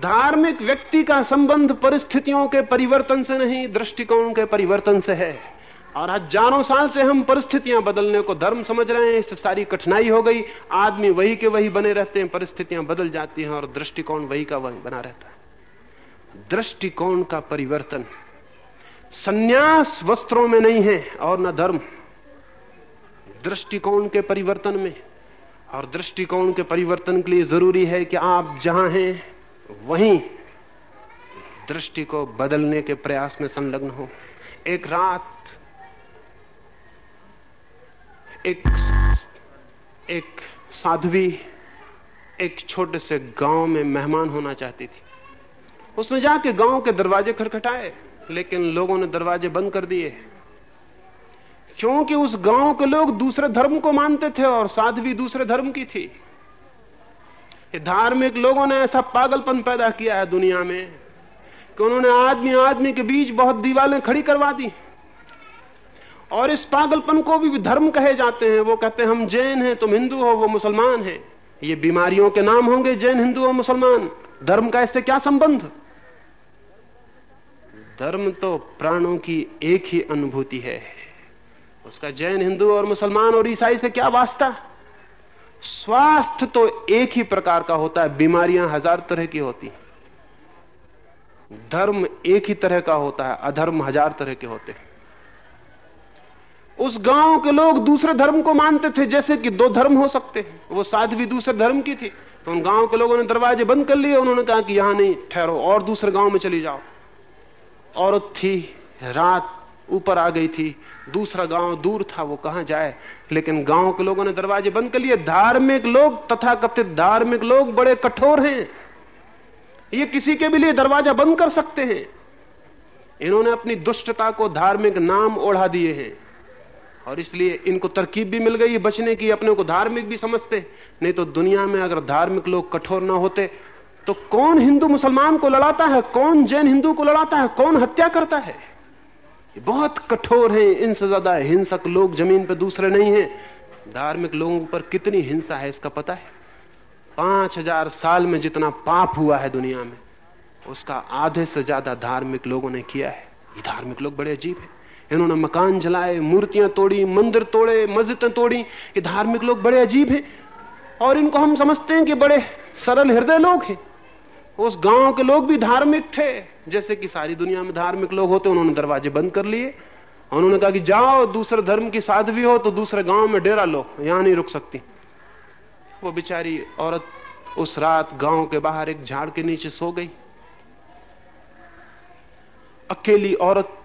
धार्मिक व्यक्ति का संबंध परिस्थितियों के परिवर्तन से नहीं, दृष्टिकोण के परिवर्तन से है। और हज़ारों साल से हम परिस्थितियाँ बदलने को धर्म समझ रहे हैं, इससे सारी कठिनाई हो गई। आदमी वही के वही बने रहते हैं, परिस्थितियाँ बदल जाती हैं और दृष्टिकोण वही का वही बना रहता है। दृष्टिकोण का परिवर्तन सन्यास वस्त्रों में नहीं है और न धर्म। दृष्टिकोण के परिवर्तन में और दृष्टिकोण के परिवर्तन के लिए ज़रूरी है कि आप जहाँ हैं, वहीं दृष्टि को बदलने के प्रयास में संलग्न हो। एक रात एक एक साध्वी एक छोटे से गाँव में मेहमान होना चाहती थी। उसने जाके गाँव के दरवाजे खटखटाए, लेकिन लोगों ने दरवाजे बंद कर दिए। क्योंकि उस गाँव के लोग दूसरे धर्म को मानते थे और साध्वी दूसरे धर्म की थी। धार्मिक लोगों ने ऐसा पागलपन पैदा किया है दुनिया में कि उन्होंने आदमी आदमी के बीच बहुत दीवारें खड़ी करवा दी। और इस पागलपन को भी धर्म कहे जाते हैं। वो कहते हैं, हम जैन हैं, तुम हिंदू हो, वो मुसलमान हैं। ये बीमारियों के नाम होंगे, जैन, हिंदू और मुसलमान। धर्म का इससे क्या संबंध? धर्म तो प्राणों की एक ही अनुभूति है। उसका जैन, हिंदू और मुसलमान और ईसाई से क्या वास्ता? स्वास्थ्य तो एक ही प्रकार का होता है, बीमारियाँ हज़ार तरह की होती धर्म एक ही तरह का होता है, अधर्म हज़ार तरह के होते हैं। उस गाँव के लोग दूसरे धर्म को मानते थे, जैसे कि दो धर्म हो सकते हैं। वो साध्वी दूसरे धर्म की थी। तो उन गाँव के लोगों ने दरवाजे बंद कर लिए, उन्होंने कहा कि यहाँ नहीं, ठहरो, और दूसरे गाँव में चली जाओ। औरत थी, रात ऊपर आ गई थी, दूसरा गाँव दूर था, वो कहाँ जाए? लेकिन गाँव के लोगों ने दरवाजे बंद कर लिए। धार्मिक लोग तथा कथित धार्मिक लोग बड़े कठोर हैं। ये किसी के भी लिए दरवाज़ा बंद कर सकते हैं। इन्होंने अपनी दुष्टता को धार्मिक नाम ओढ़ा दिए हैं। और इसलिए इनको तरकीब भी मिल गई बचने की, अपने को धार्मिक भी समझते। नहीं तो दुनिया में अगर धार्मिक लोग कठोर ना होते तो कौन हिंदू मुसलमान को लड़ाता है? कौन जैन हिंदू को लड़ाता है? कौन हत्या करता है? बहुत कठोर हैं, इनसे ज़्यादा हिंसक लोग ज़मीन पर दूसरे नहीं हैं। धार्मिक लोगों पर कितनी हिंसा है, इसका पता है? पाँच हज़ार साल में जितना पाप हुआ है दुनिया में, उसका आधे से ज़्यादा धार्मिक लोगों ने किया है। ये धार्मिक लोग बड़े अजीब है। इन्होंने मकान जलाए, मूर्तियाँ तोड़ी, मंदिर तोड़े, मस्जिदें तोड़ी ये धार्मिक लोग बड़े अजीब हैं। और इनको हम समझते हैं कि बड़े सरल हृदय लोग हैं। उस गाँव के लोग भी धार्मिक थे। जैसे कि सारी दुनिया में धार्मिक लोग होते, उन्होंने दरवाजे बंद कर लिए। उन्होंने कहा कि जाओ, दूसरे धर्म की साधवी हो तो दूसरे गाँव में डेरा लो, यहाँ नहीं रुक सकती। वो बेचारी औरत उस रात गाँव के बाहर एक झाड़ के नीचे सो गई। अकेली औरत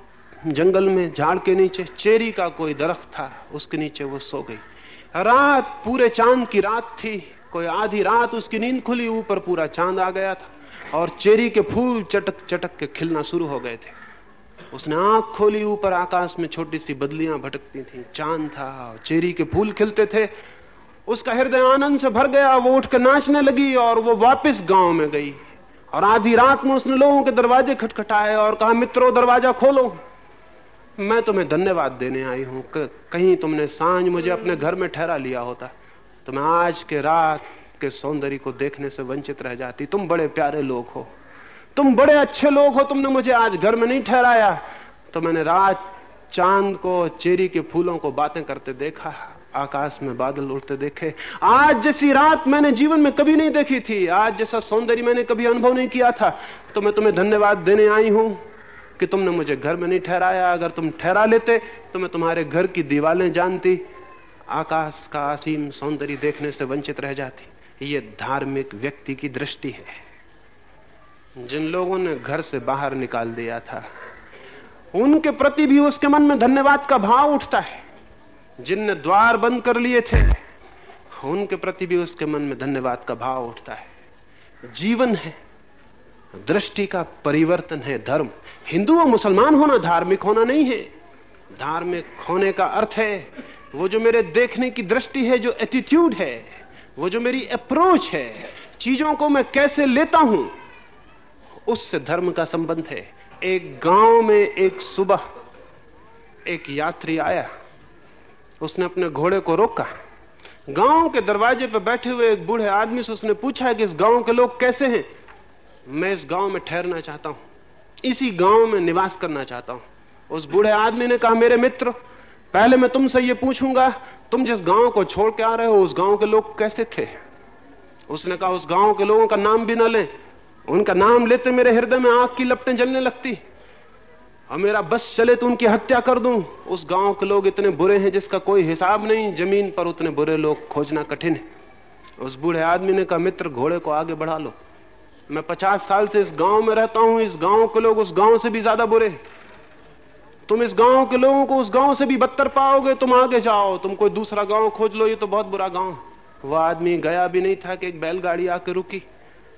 जंगल में झाड़ के नीचे चेरी का कोई दरख्त था, उसके नीचे वो सो गई। रात, पूरे चाँद की रात थी, कोई आधी रात उसकी नींद खुली, ऊपर पूरा चाँद आ गया था और चेरी के फूल चटक चटक के खिलना शुरू हो गए थे। उसने आँख खोली, ऊपर आकाश में छोटी सी बदलियाँ भटकती थी, चाँद था और चेरी के फूल खिलते थे। उसका हृदय आनंद से भर गया, वो उठ कर नाचने लगी और वो वापस गाँव में गई। और आधी रात में उसने लोगों के दरवाजे खटखटाए और कहा, मित्रों, दरवाज़ा खोलो। मैं तुम्हें धन्यवाद देने आई हूँ। कहीं तुमने साँझ मुझे अपने घर में ठहरा लिया होता। तो मैं आज के रात के सौंदर्य को देखने से वंचित रह जाती। तुम बड़े प्यारे लोग हो। तुम बड़े अच्छे लोग हो, तुमने मुझे आज घर में नहीं ठहराया। तो मैंने रात चाँद को, चेरी के फूलों को बातें करते देखा, आकाश में बादल उड़ते देखे। आज जैसी रात मैंने जीवन में कभी नहीं देखी थी। आज जैसा सौंदर्य मैंने कभी अनुभव नहीं किया था। तो मैं तुम्हें धन्यवाद देने आई हूँ। कि तुमने मुझे घर में नहीं ठहराया। अगर तुम ठहरा लेते तो मैं तुम्हारे घर की दीवारें जानती। आकाश का असीम सौंदर्य देखने से वंचित रह जाती। ये धार्मिक व्यक्ति की दृष्टि है। जिन लोगों ने घर से बाहर निकाल दिया था, उनके प्रति भी उसके मन में धन्यवाद का भाव उठता है। जिनने द्वार बंद कर लिए थे, उनके प्रति भी उसके मन में धन्यवाद का भाव उठता है। जीवन है, दृष्टि का परिवर्तन है, धर्म। हिंदू और मुसलमान होना धार्मिक होना नहीं है। धार्मिक होने का अर्थ है, वो जो मेरे देखने की दृष्टि है, जो एटीट्यूड है, वो जो मेरी अप्रोच है, चीज़ों को मैं कैसे लेता हूँ, उससे धर्म का संबंध है। एक गाँव में एक सुबह एक यात्री आया। उसने अपने घोड़े को रोका। गाँव के दरवाजे पर बैठे हुए एक बूढ़े आदमी से उसने पूछा कि इस गाँव के लोग कैसे हैं? मैं इस गाँव में ठहरना चाहता हूँ। इसी गाँव में निवास करना चाहता हूँ। उस बूढ़े आदमी ने कहा, मेरे मित्र, पहले मैं तुमसे ये पूछूँगा, तुम जिस गाँव को छोड़ के आ रहे हो, उस गाँव के लोग कैसे थे? उसने कहा, उस गाँव के लोगों का नाम भी ना लें। उनका नाम लेते मेरे हृदय में आग की लपटें जलने लगती। और मेरा बस चले तो उनकी हत्या कर दूँ। उस गाँव के लोग इतने बुरे हैं जिसका कोई हिसाब नहीं। ज़मीन पर उतने बुरे लोग खोजना कठिन है। उस बूढ़े आदमी ने कहा, मित्र, घोड़े को आगे बढ़ा लो। मैं पचास साल से इस गाँव में रहता हूँ, इस गाँव के लोग उस गाँव से भी ज़्यादा बुरे तुम इस गाँव के लोगों को उस गाँव से भी बदतर पाओगे, तुम आगे जाओ, तुम कोई दूसरा गाँव खोज लो, ये तो बहुत बुरा गाँव वह आदमी गया भी नहीं था कि एक बैलगाड़ी आके रुकी,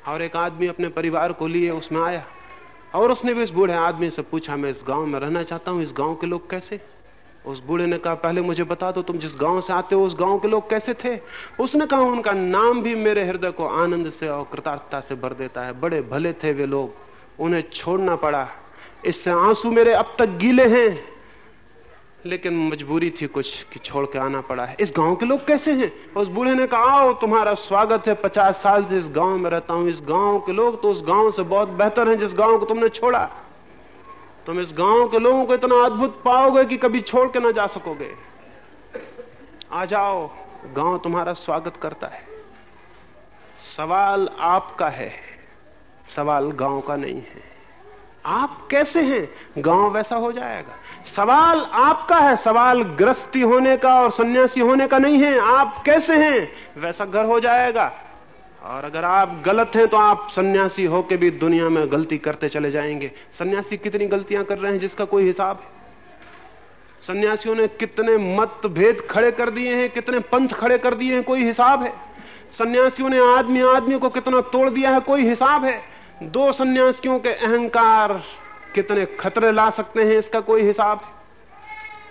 और एक आदमी अपने परिवार को लिए उसमें आया, और उसने भी इस बूढ़े आदमी से पूछा, मैं इस गाँव में रहना चाहता हूँ, इस गाँव के लोग कैसे? उस बूढ़े ने कहा, पहले मुझे बता दो, तुम जिस गाँव से आते हो, उस गाँव के लोग कैसे थे? उसने कहा, उनका नाम भी मेरे हृदय को आनंद से और कृतार्थता से भर देता है। बड़े भले थे वे लोग, उन्हें छोड़ना पड़ा। इससे आँसू मेरे अब तक गीले हैं, लेकिन मजबूरी थी कुछ कि छोड़ के आना पड़ा है। इस गाँव के लोग कैसे हैं? उस बूढ़े ने कहा, आओ, तुम्हारा स्वागत है। पचास साल से इस गाँव में रहता हूँ। इस गाँव के लोग तो उस गाँव से बहुत बेहतर हैं, जिस गाँव को तुमने छोड़ा। तुम इस गाँव के लोगों को इतना अद्भुत पाओगे कि कभी छोड़ के ना जा सकोगे। आ जाओ, गाँव तुम्हारा स्वागत करता है। सवाल आपका है, सवाल गाँव का नहीं है। आप कैसे हैं? गाँव वैसा हो जाएगा। सवाल आपका है, सवाल ग्रस्ती होने का और सन्यासी होने का नहीं है। आप कैसे हैं? वैसा घर हो जाएगा। और अगर आप गलत हैं तो आप सन्यासी होके भी दुनिया में गलती करते चले जाएँगे। सन्यासी कितनी गलतियाँ कर रहे हैं जिसका कोई हिसाब है? सन्यासियों ने कितने मत भेद खड़े कर दिए हैं, कितने पंथ खड़े कर दिए हैं, कोई हिसाब है? सन्यासियों ने आदमी आदमी को कितना तोड़ दिया है, कोई हिसाब है? दो सन्यासियों के अहंकार कितने खतरे ला सकते हैं, इसका कोई हिसाब है?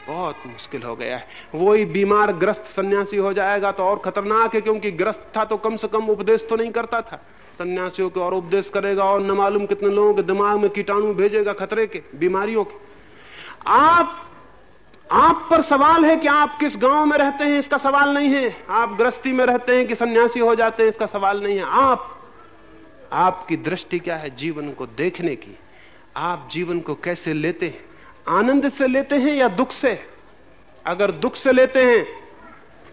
बहुत मुश्किल हो गया है। वही बीमार ग्रस्त सन्यासी हो जाएगा तो और खतरनाक है, क्योंकि ग्रस्त था तो कम से कम उपदेश तो नहीं करता था। सन्यासियों के और उपदेश करेगा और न मालूम कितने लोगों के दिमाग में कीटाणु भेजेगा, खतरे के, बीमारियों के। आप आप पर सवाल है कि आप किस गाँव में रहते हैं, इसका सवाल नहीं है। आप ग्रस्ती में रहते हैं कि सन्यासी हो जाते हैं, इसका सवाल नहीं है। आप, आपकी दृष्टि क्या है जीवन को देखने की? आप जीवन को कैसे लेते हैं? आनंद से लेते हैं या दुख से? अगर दुख से लेते हैं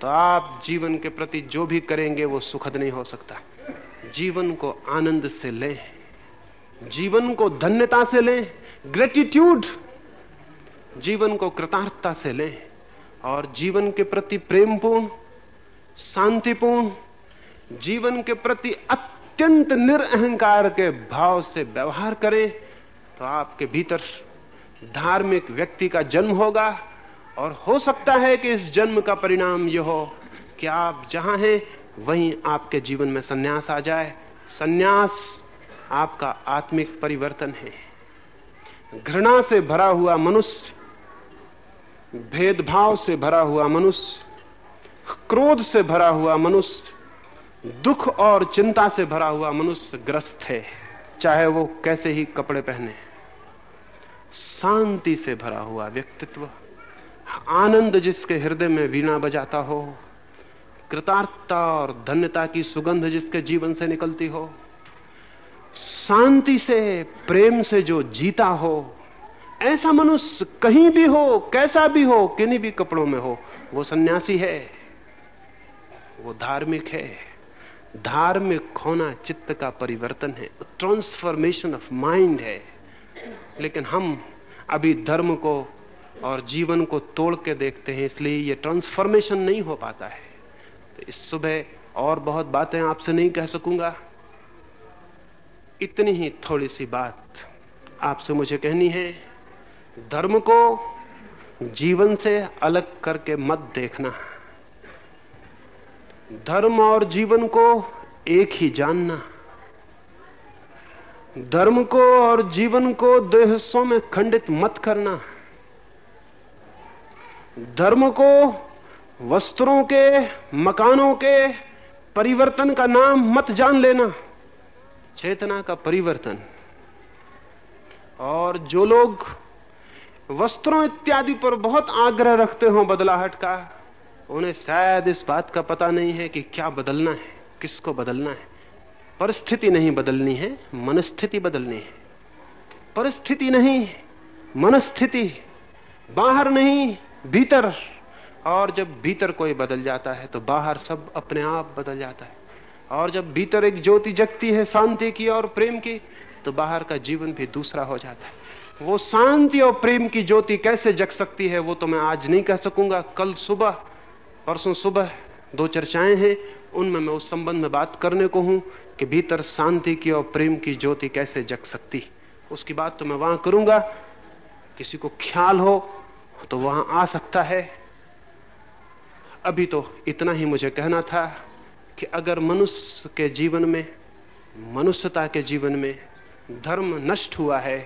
तो आप जीवन के प्रति जो भी करेंगे, वो सुखद नहीं हो सकता। जीवन को आनंद से लें, जीवन को धन्यता से लें ग्रेटिट्यूड जीवन को कृतार्थता से लें, और जीवन के प्रति प्रेमपूर्ण, शांतिपूर्ण, जीवन के प्रति अत्यंत निरअहकार के भाव से व्यवहार करें तो आपके भीतर धार्मिक व्यक्ति का जन्म होगा और हो सकता है कि इस जन्म का परिणाम यह हो कि आप जहाँ हैं, वहीं आपके जीवन में सन्यास आ जाए। सन्यास आपका आत्मिक परिवर्तन है। घृणा से भरा हुआ मनुष्य, भेदभाव से भरा हुआ मनुष्य, क्रोध से भरा हुआ मनुष्य, दुख और चिंता से भरा हुआ मनुष्य ग्रस्त है, चाहे वो कैसे ही कपड़े पहने। शांति से भरा हुआ व्यक्तित्व। आनंद जिसके हृदय में वीणा बजाता हो, कृतार्थता और धन्यता की सुगंध जिसके जीवन से निकलती हो, शांति से, प्रेम से जो जीता हो, ऐसा मनुष्य कहीं भी हो, कैसा भी हो, किन्हीं भी कपड़ों में हो, वो सन्यासी है, वो धार्मिक है। धार्मिक होना चित्त का परिवर्तन है ट्रांसफॉर्मेशन ऑफ़ माइंड है। लेकिन हम अभी धर्म को और जीवन को तोड़ के देखते हैं, इसलिए ये ट्रांसफॉर्मेशन नहीं हो पाता है। तो इस सुबह और बहुत बातें आपसे नहीं कह सकूँगा। इतनी ही थोड़ी सी बात आपसे मुझे कहनी है। धर्म को जीवन से अलग करके मत देखना। धर्म और जीवन को एक ही जानना। धर्म को और जीवन को दो हिस्सों में खंडित मत करना। धर्म को वस्त्रों के, मकानों के परिवर्तन का नाम मत जान लेना। चेतना का परिवर्तन। और जो लोग वस्त्रों इत्यादि पर बहुत आग्रह रखते हो बदलाहट का, उन्हें शायद इस बात का पता नहीं है कि क्या बदलना है, किसको बदलना है। परिस्थिति नहीं बदलनी है, मनस्थिति बदलनी है। परिस्थिति नहीं, मनस्थिति, बाहर नहीं, भीतर। और जब भीतर कोई बदल जाता है तो बाहर सब अपने आप बदल जाता है। और जब भीतर एक ज्योति जगती है, शांति की और प्रेम की तो बाहर का जीवन भी दूसरा हो जाता है। वो शांति और प्रेम की ज्योति कैसे जग सकती है, वो तो मैं आज नहीं कह सकूँगा। कल सुबह, परसों सुबह दो चर्चाएँ हैं, उनमें मैं उस संबंध में बात करने को हूँ कि भीतर शांति की और प्रेम की ज्योति कैसे जग सकती। उसकी बात तो मैं वहाँ करूँगा। किसी को ख्याल हो तो वहाँ आ सकता है। अभी तो इतना ही मुझे कहना था कि अगर मनुष्य के जीवन में, मनुष्यता के जीवन में धर्म नष्ट हुआ है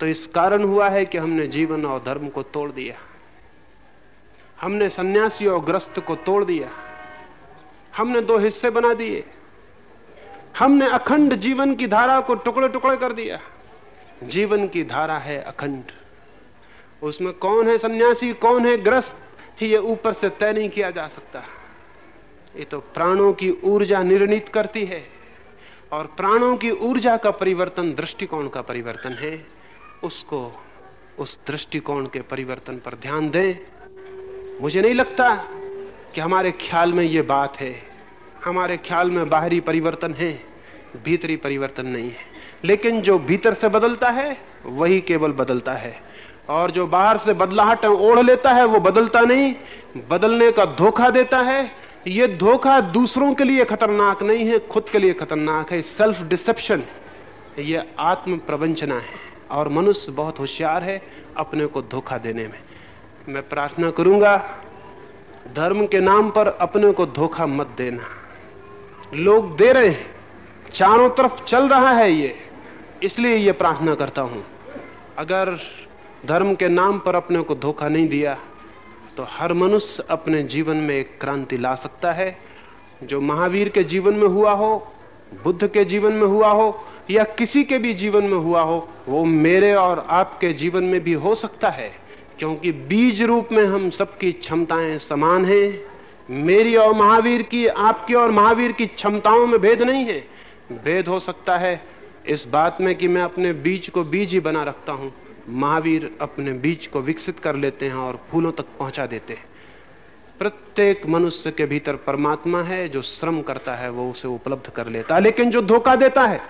तो इस कारण हुआ है कि हमने जीवन और धर्म को तोड़ दिया। हमने सन्यासी और ग्रस्त को तोड़ दिया। हमने दो हिस्से बना दिए। हमने अखंड जीवन की धारा को टुकड़े टुकड़े कर दिया। जीवन की धारा है अखंड। उसमें कौन है सन्यासी, कौन है ग्रस्त, ये ऊपर से तय नहीं किया जा सकता। ये तो प्राणों की ऊर्जा निर्णित करती है। और प्राणों की ऊर्जा का परिवर्तन दृष्टिकोण का परिवर्तन है। उसको उस दृष्टिकोण के परिवर्तन पर ध्यान दें। मुझे नहीं लगता कि हमारे ख्याल में ये बात है। हमारे ख्याल में बाहरी परिवर्तन है, भीतरी परिवर्तन नहीं है। लेकिन जो भीतर से बदलता है, वही केवल बदलता है। और जो बाहर से बदलाहट ओढ़ लेता है, वो बदलता नहीं। बदलने का धोखा देता है। ये धोखा दूसरों के लिए खतरनाक नहीं है, खुद के लिए खतरनाक है। सेल्फ डिसेप्शन ये आत्म प्रवंचना है। और मनुष्य बहुत होशियार है अपने को धोखा देने में। मैं प्रार्थना करूँगा धर्म के नाम पर अपने को धोखा मत देना। लोग दे रहे हैं, चारों तरफ़ चल रहा है ये, इसलिए ये प्रार्थना करता हूँ। अगर धर्म के नाम पर अपने को धोखा नहीं दिया तो हर मनुष्य अपने जीवन में एक क्रांति ला सकता है। जो महावीर के जीवन में हुआ हो, बुद्ध के जीवन में हुआ हो, या किसी के भी जीवन में हुआ हो, वो मेरे और आपके जीवन में भी हो सकता है। क्योंकि बीज रूप में हम सबकी क्षमताएँ समान हैं। मेरी और महावीर की, आपकी और महावीर की क्षमताओं में भेद नहीं है। भेद हो सकता है इस बात में कि मैं अपने बीज को बीज ही बना रखता हूँ। महावीर अपने बीज को विकसित कर लेते हैं और फूलों तक पहुँचा देते हैं। प्रत्येक मनुष्य के भीतर परमात्मा है, जो श्रम करता है, वो उसे उपलब्ध कर लेता है। लेकिन जो धोखा देता है,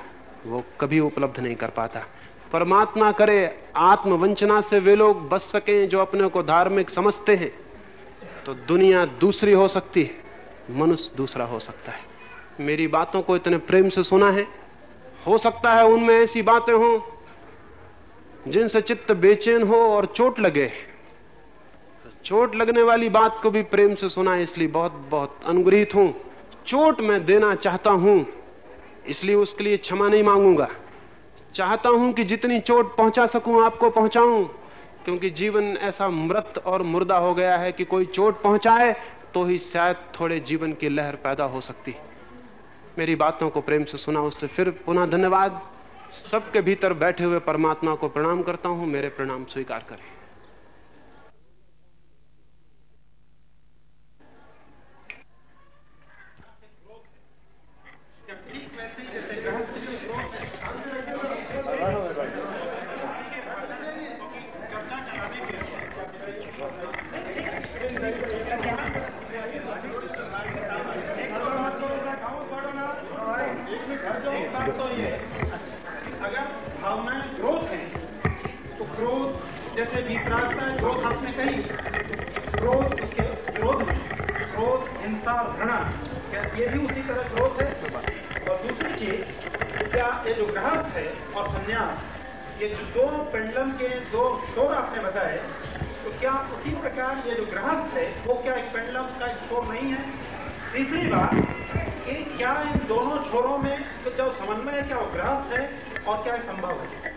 वो कभी उपलब्ध नहीं कर पाता। परमात्मा करे, आत्मवंचना से वे लोग बच सकें जो अपने को धार्मिक समझते हैं। तो दुनिया दूसरी हो सकती है, मनुष्य दूसरा हो सकता है। मेरी बातों को इतने प्रेम से सुना है। हो सकता है उनमें ऐसी बातें हों, जिनसे चित्त बेचैन हो और चोट लगे। चोट लगने वाली बात को भी प्रेम से सुना है इसलिए बहुत बहुत अनुग्रहित हूँ। चोट मैं देना चाहता हूँ, इसलिए उसके लिए क्षमा नहीं मांगूँगा। चाहता हूँ कि जितनी चोट पहुँचा सकूँ, आपको पहुंचाऊं। क्योंकि जीवन ऐसा मृत और मुर्दा हो गया है कि कोई चोट पहुँचाए तो ही शायद थोड़े जीवन की लहर पैदा हो सकती। मेरी बातों को प्रेम से सुना उससे फिर पुनः धन्यवाद। सबके भीतर बैठे हुए परमात्मा को प्रणाम करता हूँ, मेरे प्रणाम स्वीकार करें।
ये जो दो पेंडलम के दो छोर आपने बताए तो क्या उसी प्रकार ये जो ग्रहस्थ है, वो क्या एक पेंडलम का छोर नहीं है? तीसरी बात, कि क्या इन दोनों छोरों में तो जो समन्वय है, क्या वो गृहस्थ है, और क्या संभव है?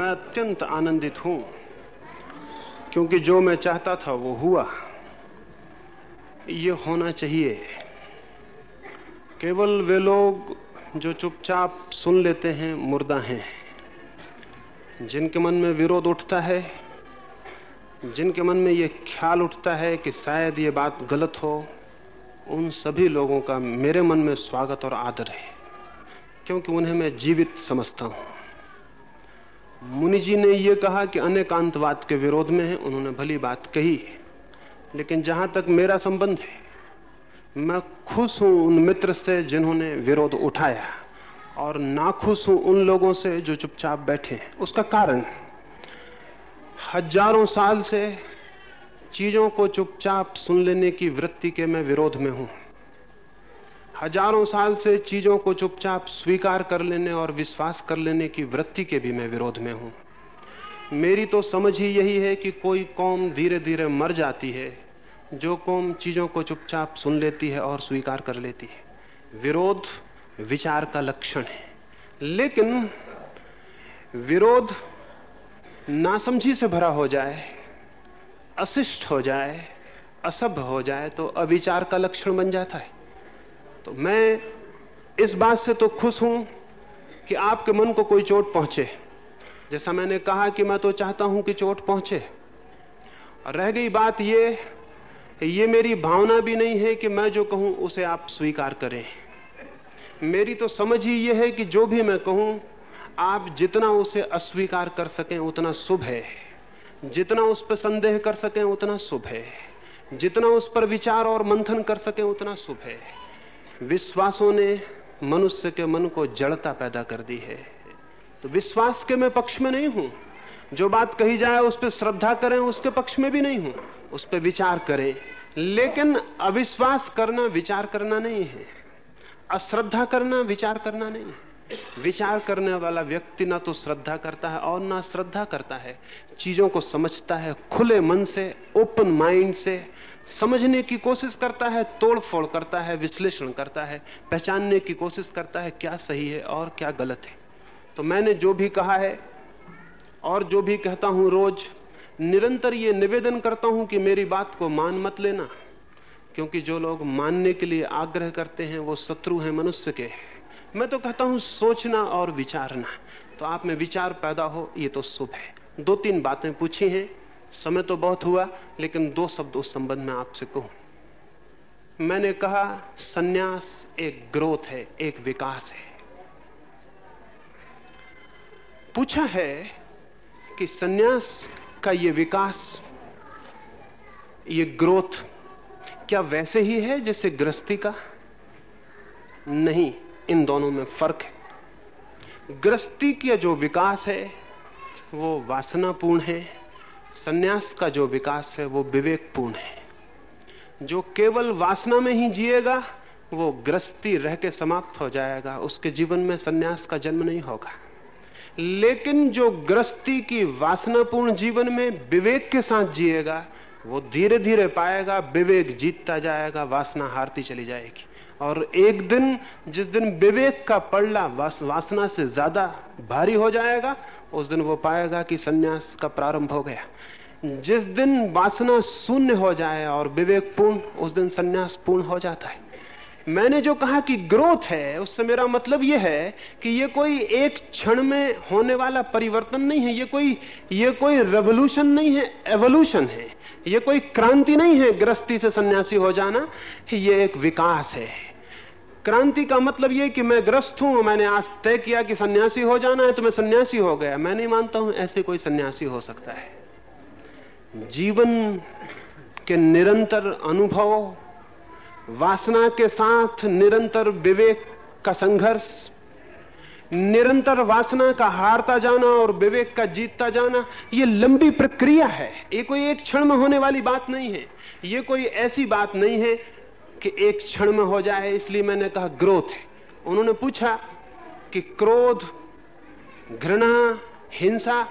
मैं अत्यंत आनंदित हूँ, क्योंकि जो मैं चाहता था वो हुआ। ये होना चाहिए। केवल वे लोग जो चुपचाप सुन लेते हैं, मुर्दा हैं। जिनके मन में विरोध उठता है, जिनके मन में ये ख्याल उठता है कि शायद ये बात गलत हो, उन सभी लोगों का मेरे मन में स्वागत और आदर है, क्योंकि उन्हें मैं जीवित समझता हूँ। मुनि जी ने यह कहा कि अनेकांतवाद के विरोध में है, उन्होंने भली बात कही है। लेकिन जहाँ तक मेरा संबंध है, मैं खुश हूँ उन मित्र से जिन्होंने विरोध उठाया और नाखुश हूँ उन लोगों से जो चुपचाप बैठे हैं। उसका कारण, हज़ारों साल से चीज़ों को चुपचाप सुन लेने की वृत्ति के मैं विरोध में हूँ। हज़ारों साल से चीज़ों को चुपचाप स्वीकार कर लेने और विश्वास कर लेने की वृत्ति के भी मैं विरोध में हूँ। मेरी तो समझ ही यही है कि कोई कौम धीरे धीरे मर जाती है, जो कौम चीज़ों को चुपचाप सुन लेती है और स्वीकार कर लेती है। विरोध विचार का लक्षण है। लेकिन विरोध नासमझी से भरा हो जाए, अशिष्ट हो जाए, असभ्य हो जाए तो अविचार का लक्षण बन जाता है। तो मैं इस बात से तो खुश हूँ कि आपके मन को कोई चोट पहुँचे। जैसा मैंने कहा कि मैं तो चाहता हूँ कि चोट पहुँचे। रह गई बात ये ये मेरी भावना भी नहीं है कि मैं जो कहूँ उसे आप स्वीकार करें। मेरी तो समझ ही यह है कि जो भी मैं कहूँ, आप जितना उसे अस्वीकार कर सकें उतना शुभ है। जितना उस पर संदेह कर सकें उतना शुभ है। जितना उस पर विचार और मंथन कर सकें उतना शुभ है। विश्वासों ने मनुष्य के मन को जड़ता पैदा कर दी है। तो विश्वास के मैं पक्ष में नहीं हूँ। जो बात कही जाए, उस पर श्रद्धा करें, उसके पक्ष में भी नहीं हूँ। उस पर विचार करें। लेकिन अविश्वास करना, विचार करना नहीं है। अश्रद्धा करना, विचार करना नहीं है। विचार करने वाला व्यक्ति ना तो श्रद्धा करता है और ना श्रद्धा करता है। चीज़ों को समझता है खुले मन से, ओपन माइंड से समझने की कोशिश करता है, तोड़फोड़ करता है, विश्लेषण करता है, पहचानने की कोशिश करता है क्या सही है और क्या गलत है। तो मैंने जो भी कहा है और जो भी कहता हूँ रोज, निरंतर ये निवेदन करता हूँ कि मेरी बात को मान मत लेना, क्योंकि जो लोग मानने के लिए आग्रह करते हैं, वो शत्रु हैं मनुष्य के। मैं तो कहता हूँ सोचना और विचारना। तो आप में विचार पैदा हो, ये तो शुभ है। दो तीन बातें पूछी हैं समय तो बहुत हुआ, लेकिन दो शब्द उस संबंध में आपसे कहूँ। मैंने कहा, सन्यास एक ग्रोथ है, एक विकास है। पूछा है कि सन्यास का ये विकास, ये ग्रोथ क्या वैसे ही है जैसे गृहस्थी का? नहीं, इन दोनों में फ़र्क है। गृहस्थी का जो विकास है, वो वासनापूर्ण है सन्यास का जो विकास है वो विवेकपूर्ण है। जो केवल वासना में ही जिएगा वो ग्रस्ती रह के समाप्त हो जाएगा। उसके जीवन में सन्यास का जन्म नहीं होगा। लेकिन जो ग्रस्ती की वासनापूर्ण जीवन में विवेक के साथ जिएगा वो धीरे धीरे पाएगा विवेक जीतता जाएगा वासना हारती चली जाएगी। और एक दिन जिस दिन विवेक का पड़ला वास, वासना से ज़्यादा भारी हो जाएगा उस दिन वो पाएगा कि सन्यास का प्रारंभ हो गया। जिस दिन वासना शून्य हो जाए और विवेक पूर्ण उस दिन सन्यास पूर्ण हो जाता है। मैंने जो कहा कि ग्रोथ है, उससे मेरा मतलब यह है कि ये कोई एक क्षण में होने वाला परिवर्तन नहीं है। ये कोई ये कोई रेवोल्यूशन नहीं है एवोल्यूशन है। ये कोई क्रांति नहीं है गृहस्थी से सन्यासी हो जाना। ये एक विकास है। क्रांति का मतलब यह कि मैं ग्रस्त हूँ, मैंने आज तय किया कि सन्यासी हो जाना है तो मैं सन्यासी हो गया। मैं नहीं मानता हूँ ऐसे कोई सन्यासी हो सकता है। जीवन के निरंतर अनुभव, वासना के साथ निरंतर विवेक का संघर्ष, निरंतर वासना का हारता जाना और विवेक का जीतता जाना यह लंबी प्रक्रिया है। ये कोई एक क्षण में होने वाली बात नहीं है। ये कोई ऐसी बात नहीं है कि एक क्षण में हो जाए, इसलिए मैंने कहा ग्रोथ है। उन्होंने पूछा कि क्रोध, घृणा, हिंसा,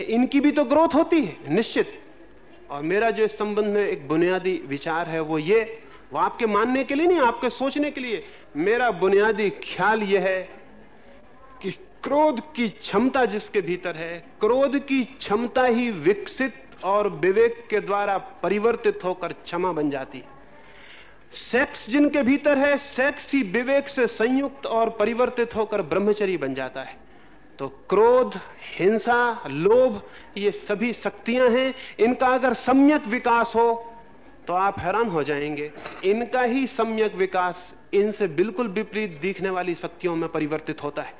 इनकी भी तो ग्रोथ होती है, निश्चित। और मेरा जो इस संबंध में एक बुनियादी विचार है, वो ये, वो आपके मानने के लिए नहीं, आपके सोचने के लिए। मेरा बुनियादी ख्याल यह है कि क्रोध की क्षमता जिसके भीतर है, क्रोध की क्षमता ही विकसित और विवेक के द्वारा परिवर्तित होकर क्षमा बन जाती है। सेक्स जिनके भीतर है सेक्स ही विवेक से संयुक्त और परिवर्तित होकर ब्रह्मचरी बन जाता है। तो क्रोध, हिंसा, लोभ, ये सभी शक्तियाँ हैं। इनका अगर सम्यक विकास हो तो आप हैरान हो जाएँगे। इनका ही सम्यक विकास इनसे बिल्कुल विपरीत दिखने वाली शक्तियों में परिवर्तित होता है।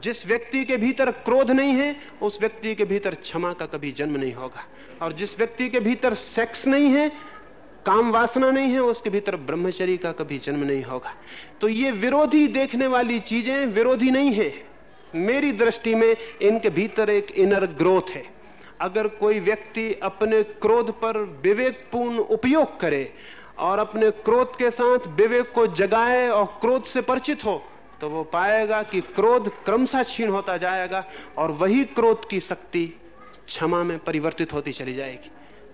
जिस व्यक्ति के भीतर क्रोध नहीं है, उस व्यक्ति के भीतर क्षमा का कभी जन्म नहीं होगा। और जिस व्यक्ति के भीतर सेक्स नहीं है काम वासना नहीं है, उसके भीतर ब्रह्मचरी का कभी जन्म नहीं होगा। तो ये विरोधी देखने वाली चीज़ें विरोधी नहीं है। मेरी दृष्टि में इनके भीतर एक इनर ग्रोथ है। अगर कोई व्यक्ति अपने क्रोध पर विवेकपूर्ण उपयोग करे और अपने क्रोध के साथ विवेक को जगाए और क्रोध से परिचित हो तो वो पाएगा कि क्रोध क्रमशः क्षीण होता जाएगा और वही क्रोध की शक्ति क्षमा में परिवर्तित होती चली जाएगी।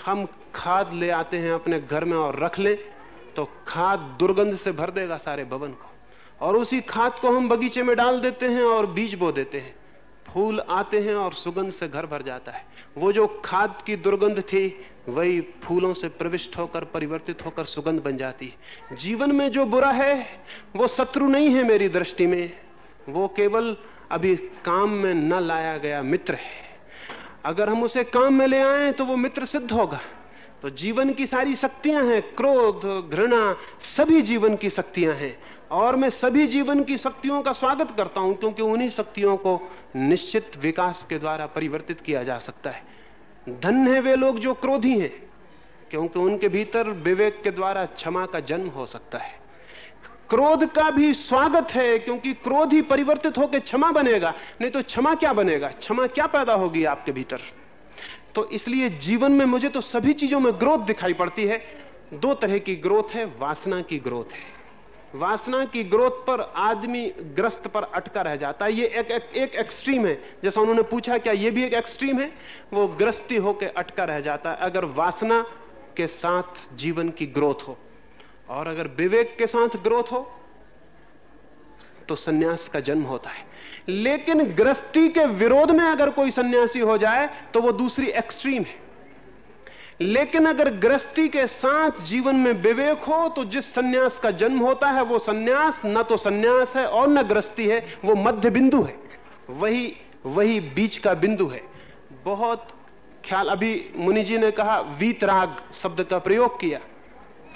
हम खाद ले आते हैं अपने घर में और रख लें तो खाद दुर्गंध से भर देगा सारे भवन को। और उसी खाद को हम बगीचे में डाल देते हैं और बीज बो देते हैं। फूल आते हैं और सुगंध से घर भर जाता है। वो जो खाद की दुर्गंध थी, वही फूलों से प्रविष्ट होकर, परिवर्तित होकर सुगंध बन जाती है। जीवन में जो बुरा है, वो शत्रु नहीं है मेरी दृष्टि में। वो केवल अभी काम में न लाया गया मित्र है। अगर हम उसे काम में ले आए तो वो मित्र सिद्ध होगा। तो जीवन की सारी शक्तियाँ हैं, क्रोध, घृणा, सभी जीवन की शक्तियाँ हैं। और मैं सभी जीवन की शक्तियों का स्वागत करता हूँ, क्योंकि उन्हीं शक्तियों को निश्चित विकास के द्वारा परिवर्तित किया जा सकता है। धन है वे लोग जो क्रोधी हैं, क्योंकि उनके भीतर विवेक के द्वारा क्षमा का जन्म हो सकता है। क्रोध का भी स्वागत है क्योंकि क्रोध ही परिवर्तित होकर क्षमा बनेगा। नहीं तो क्षमा क्या बनेगा? क्षमा क्या पैदा होगी आपके भीतर? तो इसलिए जीवन में मुझे तो सभी चीज़ों में ग्रोथ दिखाई पड़ती है। दो तरह की ग्रोथ है वासना की ग्रोथ है। वासना की ग्रोथ पर आदमी ग्रस्त पर अटका रह जाता है। ये एक, एक, एक एक्सट्रीम है। जैसा उन्होंने पूछा क्या ये भी एक एक्सट्रीम है? वो ग्रस्ती होकर अटका रह जाता है। अगर वासना के साथ जीवन की ग्रोथ हो और अगर विवेक के साथ ग्रोथ हो तो सन्यास का जन्म होता है। लेकिन ग्रस्ती के विरोध में अगर कोई सन्यासी हो जाए तो वो दूसरी एक्सट्रीम है। लेकिन अगर गृहस्थी के साथ जीवन में विवेक हो तो जिस सन्यास का जन्म होता है, वो सन्यास, न तो सन्यास है और न गृहस्थी है, वो मध्य बिंदु है। वही वही बीच का बिंदु है। बहुत ख्याल, अभी मुनि जी ने कहा, वीतराग शब्द का प्रयोग किया।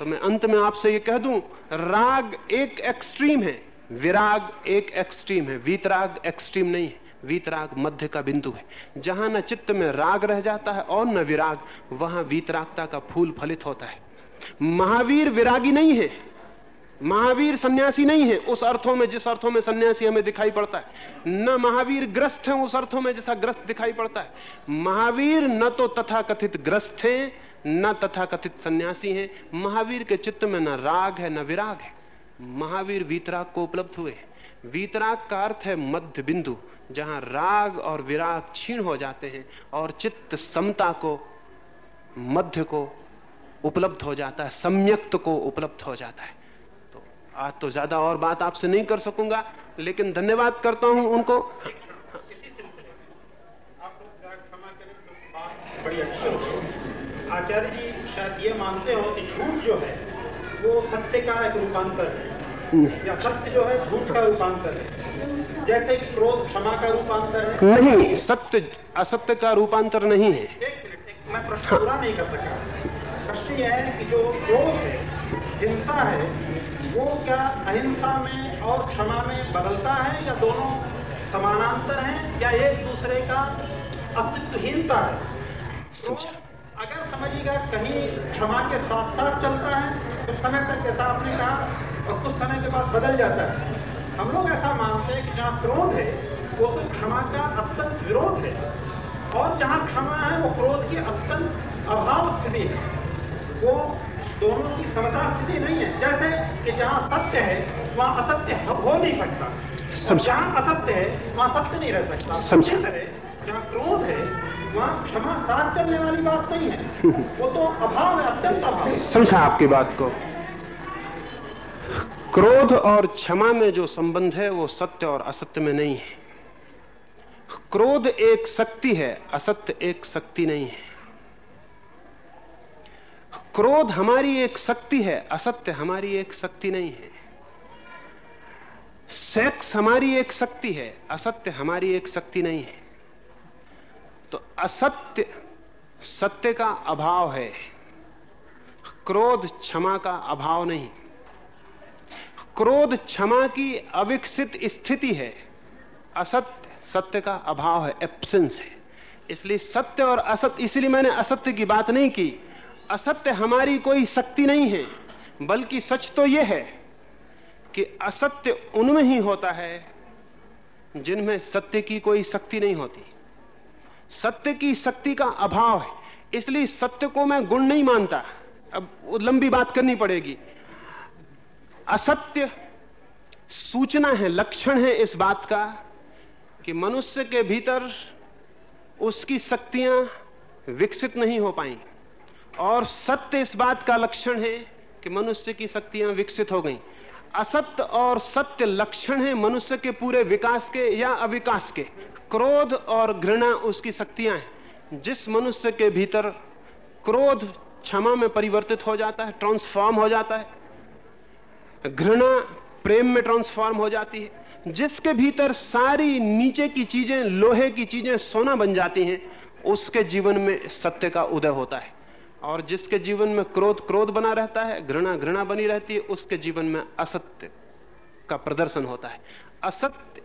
तो मैं अंत में आपसे ये कह दूँ, राग एक एक्सट्रीम है, विराग एक एक्सट्रीम है, वीतराग एक्सट्रीम नहीं है, वीतराग मध्य का बिंदु है। जहाँ न चित्त में राग रह जाता है और न विराग, वहाँ वीतरागता का फूल फलित होता है। महावीर विरागी नहीं है, महावीर सन्यासी नहीं है, उस अर्थों में, जिस अर्थों में सन्यासी हमें दिखाई पड़ता है। न महावीर ग्रस्त है, उस अर्थों में जैसा ग्रस्त दिखाई पड़ता है। महावीर न तो तथा कथित ग्रस्त है न तथा कथित सन्यासी है, महावीर के चित्त में न राग है, न विराग है। महावीर वीतराग को उपलब्ध हुए वीतराग का अर्थ है मध्य बिंदु जहाँ राग और विराग क्षीण हो जाते हैं और चित्त समता को, मध्य को उपलब्ध हो जाता है, सम्यक्त को उपलब्ध हो जाता है। तो आज तो ज़्यादा और बात आपसे नहीं कर सकूँगा, लेकिन धन्यवाद करता हूँ उनको।
बड़ी अच्छी आचार्य जी शायद ये मानते हो कि झूठ जो है वो सत्य का एक रूपांतर है। या सत्य जो है झूठ का रूपांतर है। जैसे क्रोध क्षमा का रूपांतर है।
नहीं सत्य असत्य का रूपांतर नहीं है।
एक मिनट मैं प्रश्न पूरा नहीं कर सका। प्रश्न यह है कि जो क्रोध है हिंसा है वो क्या अहिंसा में और क्षमा में बदलता है या दोनों समानांतर हैं या एक दूसरे का अस्तित्वहीनता है? समझिएगा कहीं क्षमा के साथ साथ चलता है कुछ समय तक जैसा आपने कहा और कुछ समय के बाद बदल जाता है। हम लोग ऐसा मानते हैं कि जहाँ क्रोध है वो तो क्षमा का अत्यंत विरोध है। और जहाँ क्षमा है वो क्रोध की अत्यंत अभाव स्थिति है। वो दोनों की समता स्थिति नहीं है। जैसे कि जहाँ सत्य है वहाँ असत्य हो नहीं सकता। जहाँ असत्य है वहाँ सत्य नहीं रह सकता। इसी तरह जहाँ क्रोध है वहाँ क्षमा साथ चलने वाली बात नहीं है। वो तो अभाव है, अत्यंत अभाव
समझा आपकी बात को। क्रोध और क्षमा में जो संबंध है, वो सत्य और असत्य में नहीं है। क्रोध एक शक्ति है, असत्य एक शक्ति नहीं है। क्रोध हमारी एक शक्ति है, असत्य हमारी एक शक्ति नहीं है। सेक्स हमारी एक शक्ति है, असत्य हमारी एक शक्ति नहीं है। तो असत्य, सत्य का अभाव है। क्रोध, क्षमा का अभाव नहीं। क्रोध, क्षमा की अविकसित स्थिति है। असत्य, सत्य का अभाव है एब्सेंस है। इसलिए सत्य और असत्य इसलिए मैंने असत्य की बात नहीं की। असत्य हमारी कोई शक्ति नहीं है, बल्कि सच तो यह है कि असत्य उनमें ही होता है जिनमें सत्य की कोई शक्ति नहीं होती। सत्य की शक्ति का अभाव है। इसलिए सत्य को मैं गुण नहीं मानता। अब लंबी बात करनी पड़ेगी। असत्य सूचना है, लक्षण है इस बात का कि मनुष्य के भीतर उसकी शक्तियाँ विकसित नहीं हो पाई। और सत्य इस बात का लक्षण है कि मनुष्य की शक्तियाँ विकसित हो गई। असत्य और सत्य लक्षण है मनुष्य के पूरे विकास के या अविकास के। क्रोध और घृणा उसकी शक्तियाँ हैं। जिस मनुष्य के भीतर क्रोध क्षमा में परिवर्तित हो जाता है ट्रांसफॉर्म हो जाता है, घृणा प्रेम में ट्रांसफॉर्म हो जाती है, जिसके भीतर सारी नीचे की चीज़ें, लोहे की चीज़ें, सोना बन जाती हैं, उसके जीवन में सत्य का उदय होता है। और जिसके जीवन में क्रोध क्रोध बना रहता है, घृणा घृणा बनी रहती है, उसके जीवन में असत्य का प्रदर्शन होता है। असत्य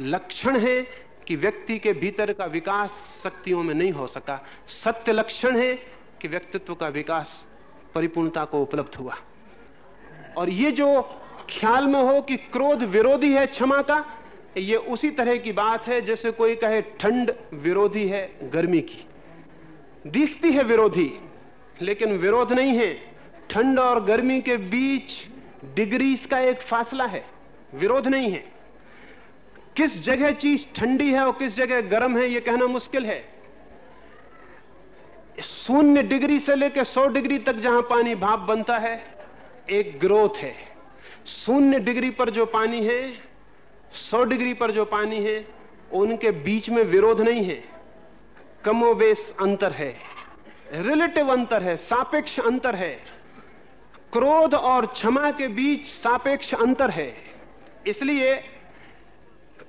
लक्षण है कि व्यक्ति के भीतर का विकास शक्तियों में नहीं हो सका। सत्य लक्षण है कि व्यक्तित्व का विकास परिपूर्णता को उपलब्ध हुआ। और ये जो ख्याल में हो कि क्रोध विरोधी है क्षमा का, ये उसी तरह की बात है जैसे कोई कहे, ठंड विरोधी है गर्मी की। दिखती है विरोधी, लेकिन विरोध नहीं है। ठंड और गर्मी के बीच डिग्रीज का एक फासला है। विरोध नहीं है। किस जगह चीज़ ठंडी है और किस जगह गर्म है यह कहना मुश्किल है। शून्य डिग्री से लेकर सौ डिग्री तक जहाँ पानी भाप बनता है, एक ग्रोथ है। शून्य डिग्री पर जो पानी है, सौ डिग्री पर जो पानी है, उनके बीच में विरोध नहीं है। कमोवेश अंतर है, रिलेटिव अंतर है, सापेक्ष अंतर है। क्रोध और क्षमा के बीच सापेक्ष अंतर है। इसलिए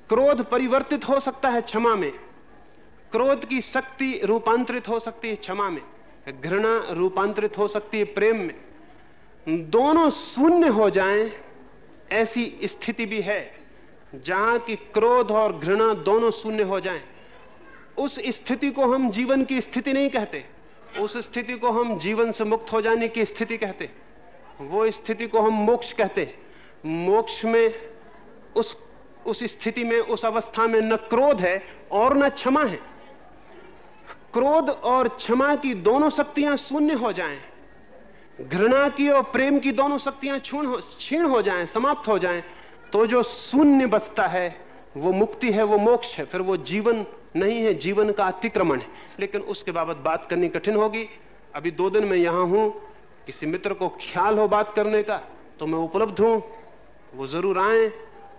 क्रोध परिवर्तित हो सकता है क्षमा में। क्रोध की शक्ति रूपांतरित हो सकती है क्षमा में। घृणा रूपांतरित हो सकती है प्रेम में। दोनों शून्य हो जाएँ, ऐसी स्थिति भी है, जहाँ की क्रोध और घृणा दोनों शून्य हो जाएँ। उस स्थिति को हम जीवन की स्थिति नहीं कहते, उस स्थिति को हम जीवन से मुक्त हो जाने की स्थिति कहते। वो स्थिति को हम मोक्ष कहते मोक्ष में उस उस स्थिति में उस अवस्था में न क्रोध है और न क्षमा है। क्रोध और क्षमा की दोनों शक्तियाँ शून्य हो जाएँ, घृणा की और प्रेम की दोनों शक्तियाँ हो क्षीण हो जाएँ, समाप्त हो जाएँ, तो जो शून्य बचता है वो मुक्ति है वो मोक्ष है। फिर वो जीवन नहीं है जीवन का अतिक्रमण है। लेकिन उसके बाबत बात करनी कठिन होगी। अभी दो दिन में यहाँ हूँ किसी मित्र को ख्याल हो बात करने का तो मैं उपलब्ध हूँ। वो ज़रूर आए।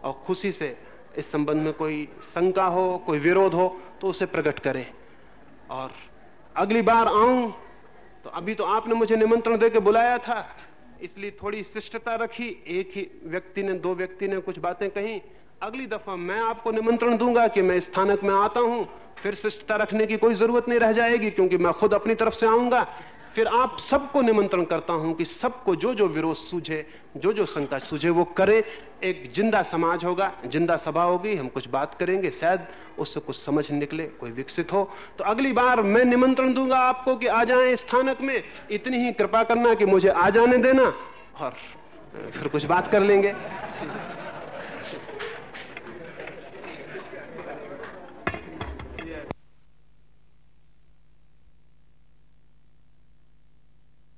और खुशी से इस संबंध में कोई शंका हो, कोई विरोध हो तो उसे प्रकट करें। और अगली बार आऊँ तो अभी तो आपने मुझे निमंत्रण देकर बुलाया था। इसलिए थोड़ी शिष्टता रखी, एक ही व्यक्ति ने, दो व्यक्ति ने कुछ बातें कही। अगली दफ़ा मैं आपको निमंत्रण दूँगा कि मैं स्थानक में आता हूँ। फिर शिष्टता रखने की कोई ज़रूरत नहीं रह जाएगी, क्योंकि मैं खुद अपनी तरफ़ से आऊँगा। फिर आप सबको निमंत्रण करता हूँ कि सबको जो जो विरोध सूझे, जो जो शंका सूझे, वो करे। एक ज़िंदा समाज होगा, ज़िंदा सभा होगी, हम कुछ बात करेंगे, शायद उससे कुछ समझ निकले, कोई विकसित हो। तो अगली बार मैं निमंत्रण दूँगा आपको कि आ जाएँ स्थानक में। इतनी ही कृपा करना कि मुझे आ जाने देना, और फिर कुछ बात कर लेंगे।